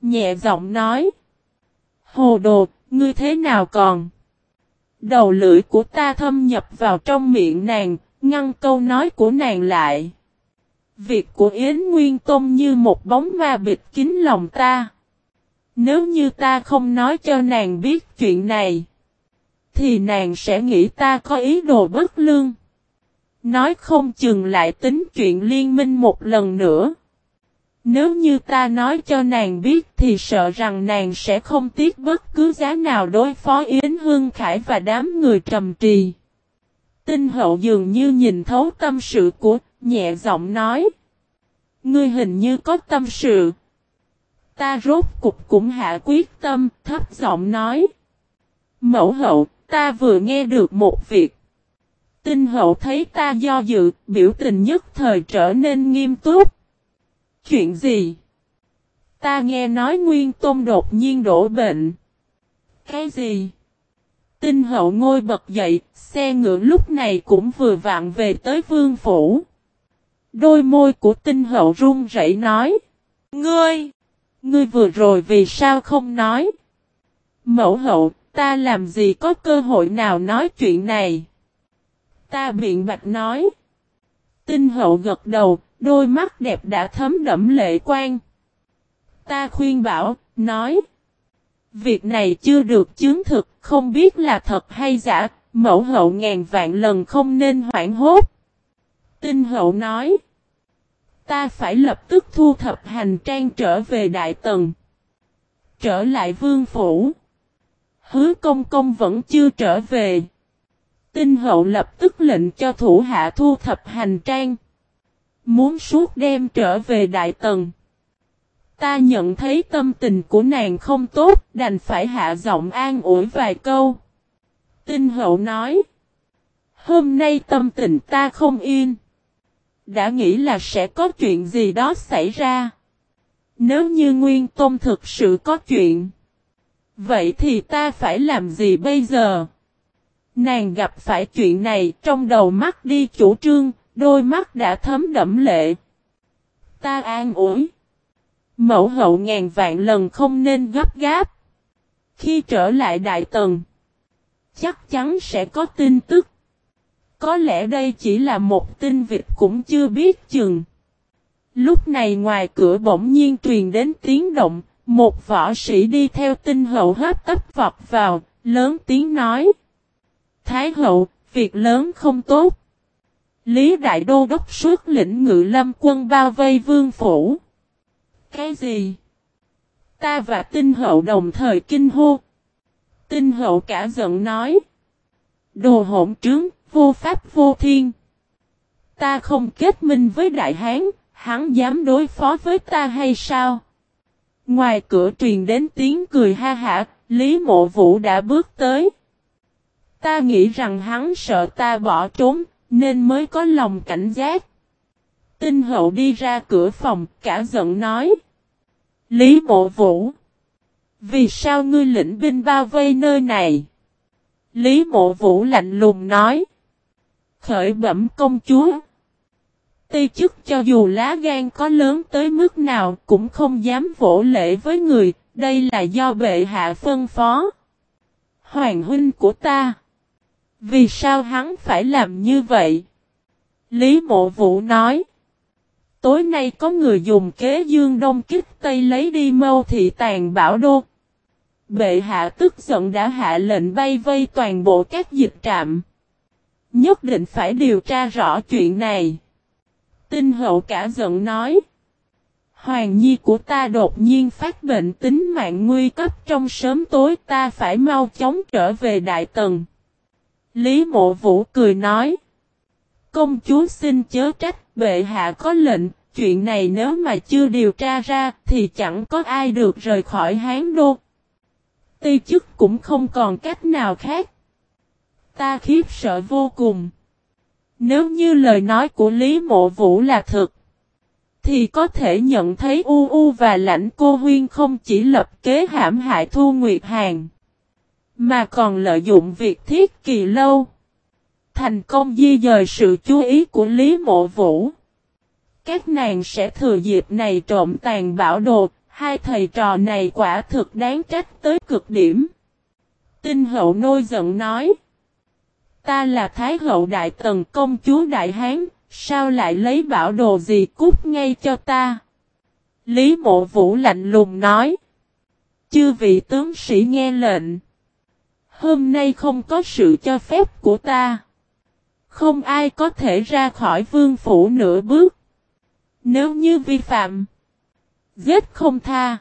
Nhẹ giọng nói. Hồ đồ, ngươi thế nào còn? Đầu lưỡi của ta thâm nhập vào trong miệng nàng, ngăn câu nói của nàng lại. Việc của Yến Nguyên Tôn như một bóng ma bịt kín lòng ta. Nếu như ta không nói cho nàng biết chuyện này, thì nàng sẽ nghĩ ta có ý đồ bất lương. Nói không chừng lại tính chuyện liên minh một lần nữa. Nếu như ta nói cho nàng biết thì sợ rằng nàng sẽ không tiếc bất cứ giá nào đối phó Yến Hương Khải và đám người trầm trì. Tinh hậu dường như nhìn thấu tâm sự của, nhẹ giọng nói. Ngươi hình như có tâm sự. Ta rốt cục cũng hạ quyết tâm, thấp giọng nói. Mẫu hậu, ta vừa nghe được một việc. Tinh hậu thấy ta do dự, biểu tình nhất thời trở nên nghiêm túc. Chuyện gì? Ta nghe nói Nguyên Tôn đột nhiên đổ bệnh. Cái gì? Tinh hậu ngôi bật dậy, xe ngựa lúc này cũng vừa vặn về tới vương phủ. Đôi môi của tinh hậu run rẩy nói. Ngươi! Ngươi vừa rồi vì sao không nói? Mẫu hậu, ta làm gì có cơ hội nào nói chuyện này? Ta biện bạch nói. Tinh hậu gật đầu, đôi mắt đẹp đã thấm đẫm lệ quan. Ta khuyên bảo, nói. Việc này chưa được chứng thực, không biết là thật hay giả, mẫu hậu ngàn vạn lần không nên hoảng hốt. Tinh hậu nói. Ta phải lập tức thu thập hành trang trở về Đại Tần. Trở lại vương phủ. Hứa công công vẫn chưa trở về. Tinh hậu lập tức lệnh cho thủ hạ thu thập hành trang. Muốn suốt đêm trở về Đại Tần. Ta nhận thấy tâm tình của nàng không tốt, đành phải hạ giọng an ủi vài câu. Tinh hậu nói. Hôm nay tâm tình ta không yên đã nghĩ là sẽ có chuyện gì đó xảy ra. Nếu như Nguyên Tôn thực sự có chuyện, vậy thì ta phải làm gì bây giờ? Nàng gặp phải chuyện này trong đầu mắt đi chủ trương, đôi mắt đã thấm đẫm lệ. Ta an ủi. Mẫu hậu ngàn vạn lần không nên gấp gáp. Khi trở lại Đại Tần, chắc chắn sẽ có tin tức. Có lẽ đây chỉ là một tin vịt cũng chưa biết chừng. Lúc này ngoài cửa bỗng nhiên truyền đến tiếng động, một võ sĩ đi theo tinh hậu hấp tấp vọt vào, lớn tiếng nói. Thái hậu, việc lớn không tốt. Lý Đại Đô đốc suốt lĩnh ngự lâm quân bao vây vương phủ. Cái gì? Ta và tinh hậu đồng thời kinh hô. Tinh hậu cả giận nói. Đồ hỗn trướng, vô pháp vô thiên. Ta không kết minh với đại hán, hắn dám đối phó với ta hay sao? Ngoài cửa truyền đến tiếng cười ha hả, Lý Mộ Vũ đã bước tới. Ta nghĩ rằng hắn sợ ta bỏ trốn, nên mới có lòng cảnh giác. Tinh hậu đi ra cửa phòng, cả giận nói. Lý Mộ Vũ. Vì sao ngươi lĩnh binh bao vây nơi này? Lý Mộ Vũ lạnh lùng nói. Khởi bẩm công chúa. Ti chức cho dù lá gan có lớn tới mức nào cũng không dám vỗ lễ với người, đây là do bệ hạ phân phó. Hoàng huynh của ta. Vì sao hắn phải làm như vậy? Lý mộ vũ nói. Tối nay có người dùng kế dương đông kích tây lấy đi mâu thị tàn bảo đô. Bệ hạ tức giận đã hạ lệnh bay vây toàn bộ các dịch trạm. Nhất định phải điều tra rõ chuyện này. Tinh hậu cả giận nói. Hoàng nhi của ta đột nhiên phát bệnh tính mạng nguy cấp trong sớm tối ta phải mau chóng trở về Đại Tần. Lý mộ vũ cười nói. Công chúa xin chớ trách bệ hạ có lệnh, chuyện này nếu mà chưa điều tra ra thì chẳng có ai được rời khỏi Hán Đô. Ti chức cũng không còn cách nào khác. Ta khiếp sợ vô cùng. Nếu như lời nói của Lý Mộ Vũ là thật, thì có thể nhận thấy U U và lãnh cô Huyên không chỉ lập kế hãm hại Thu Nguyệt Hàn, mà còn lợi dụng việc thiết kỳ lâu, thành công di dời sự chú ý của Lý Mộ Vũ. Các nàng sẽ thừa dịp này trộm tàn bảo đồ, hai thầy trò này quả thực đáng trách tới cực điểm. Tinh hậu nôi giận nói. Ta là Thái hậu Đại Tần công chúa Đại Hán, sao lại lấy bảo đồ gì cút ngay cho ta? Lý mộ vũ lạnh lùng nói. Chư vị tướng sĩ nghe lệnh. Hôm nay không có sự cho phép của ta. Không ai có thể ra khỏi vương phủ nửa bước. Nếu như vi phạm, giết không tha.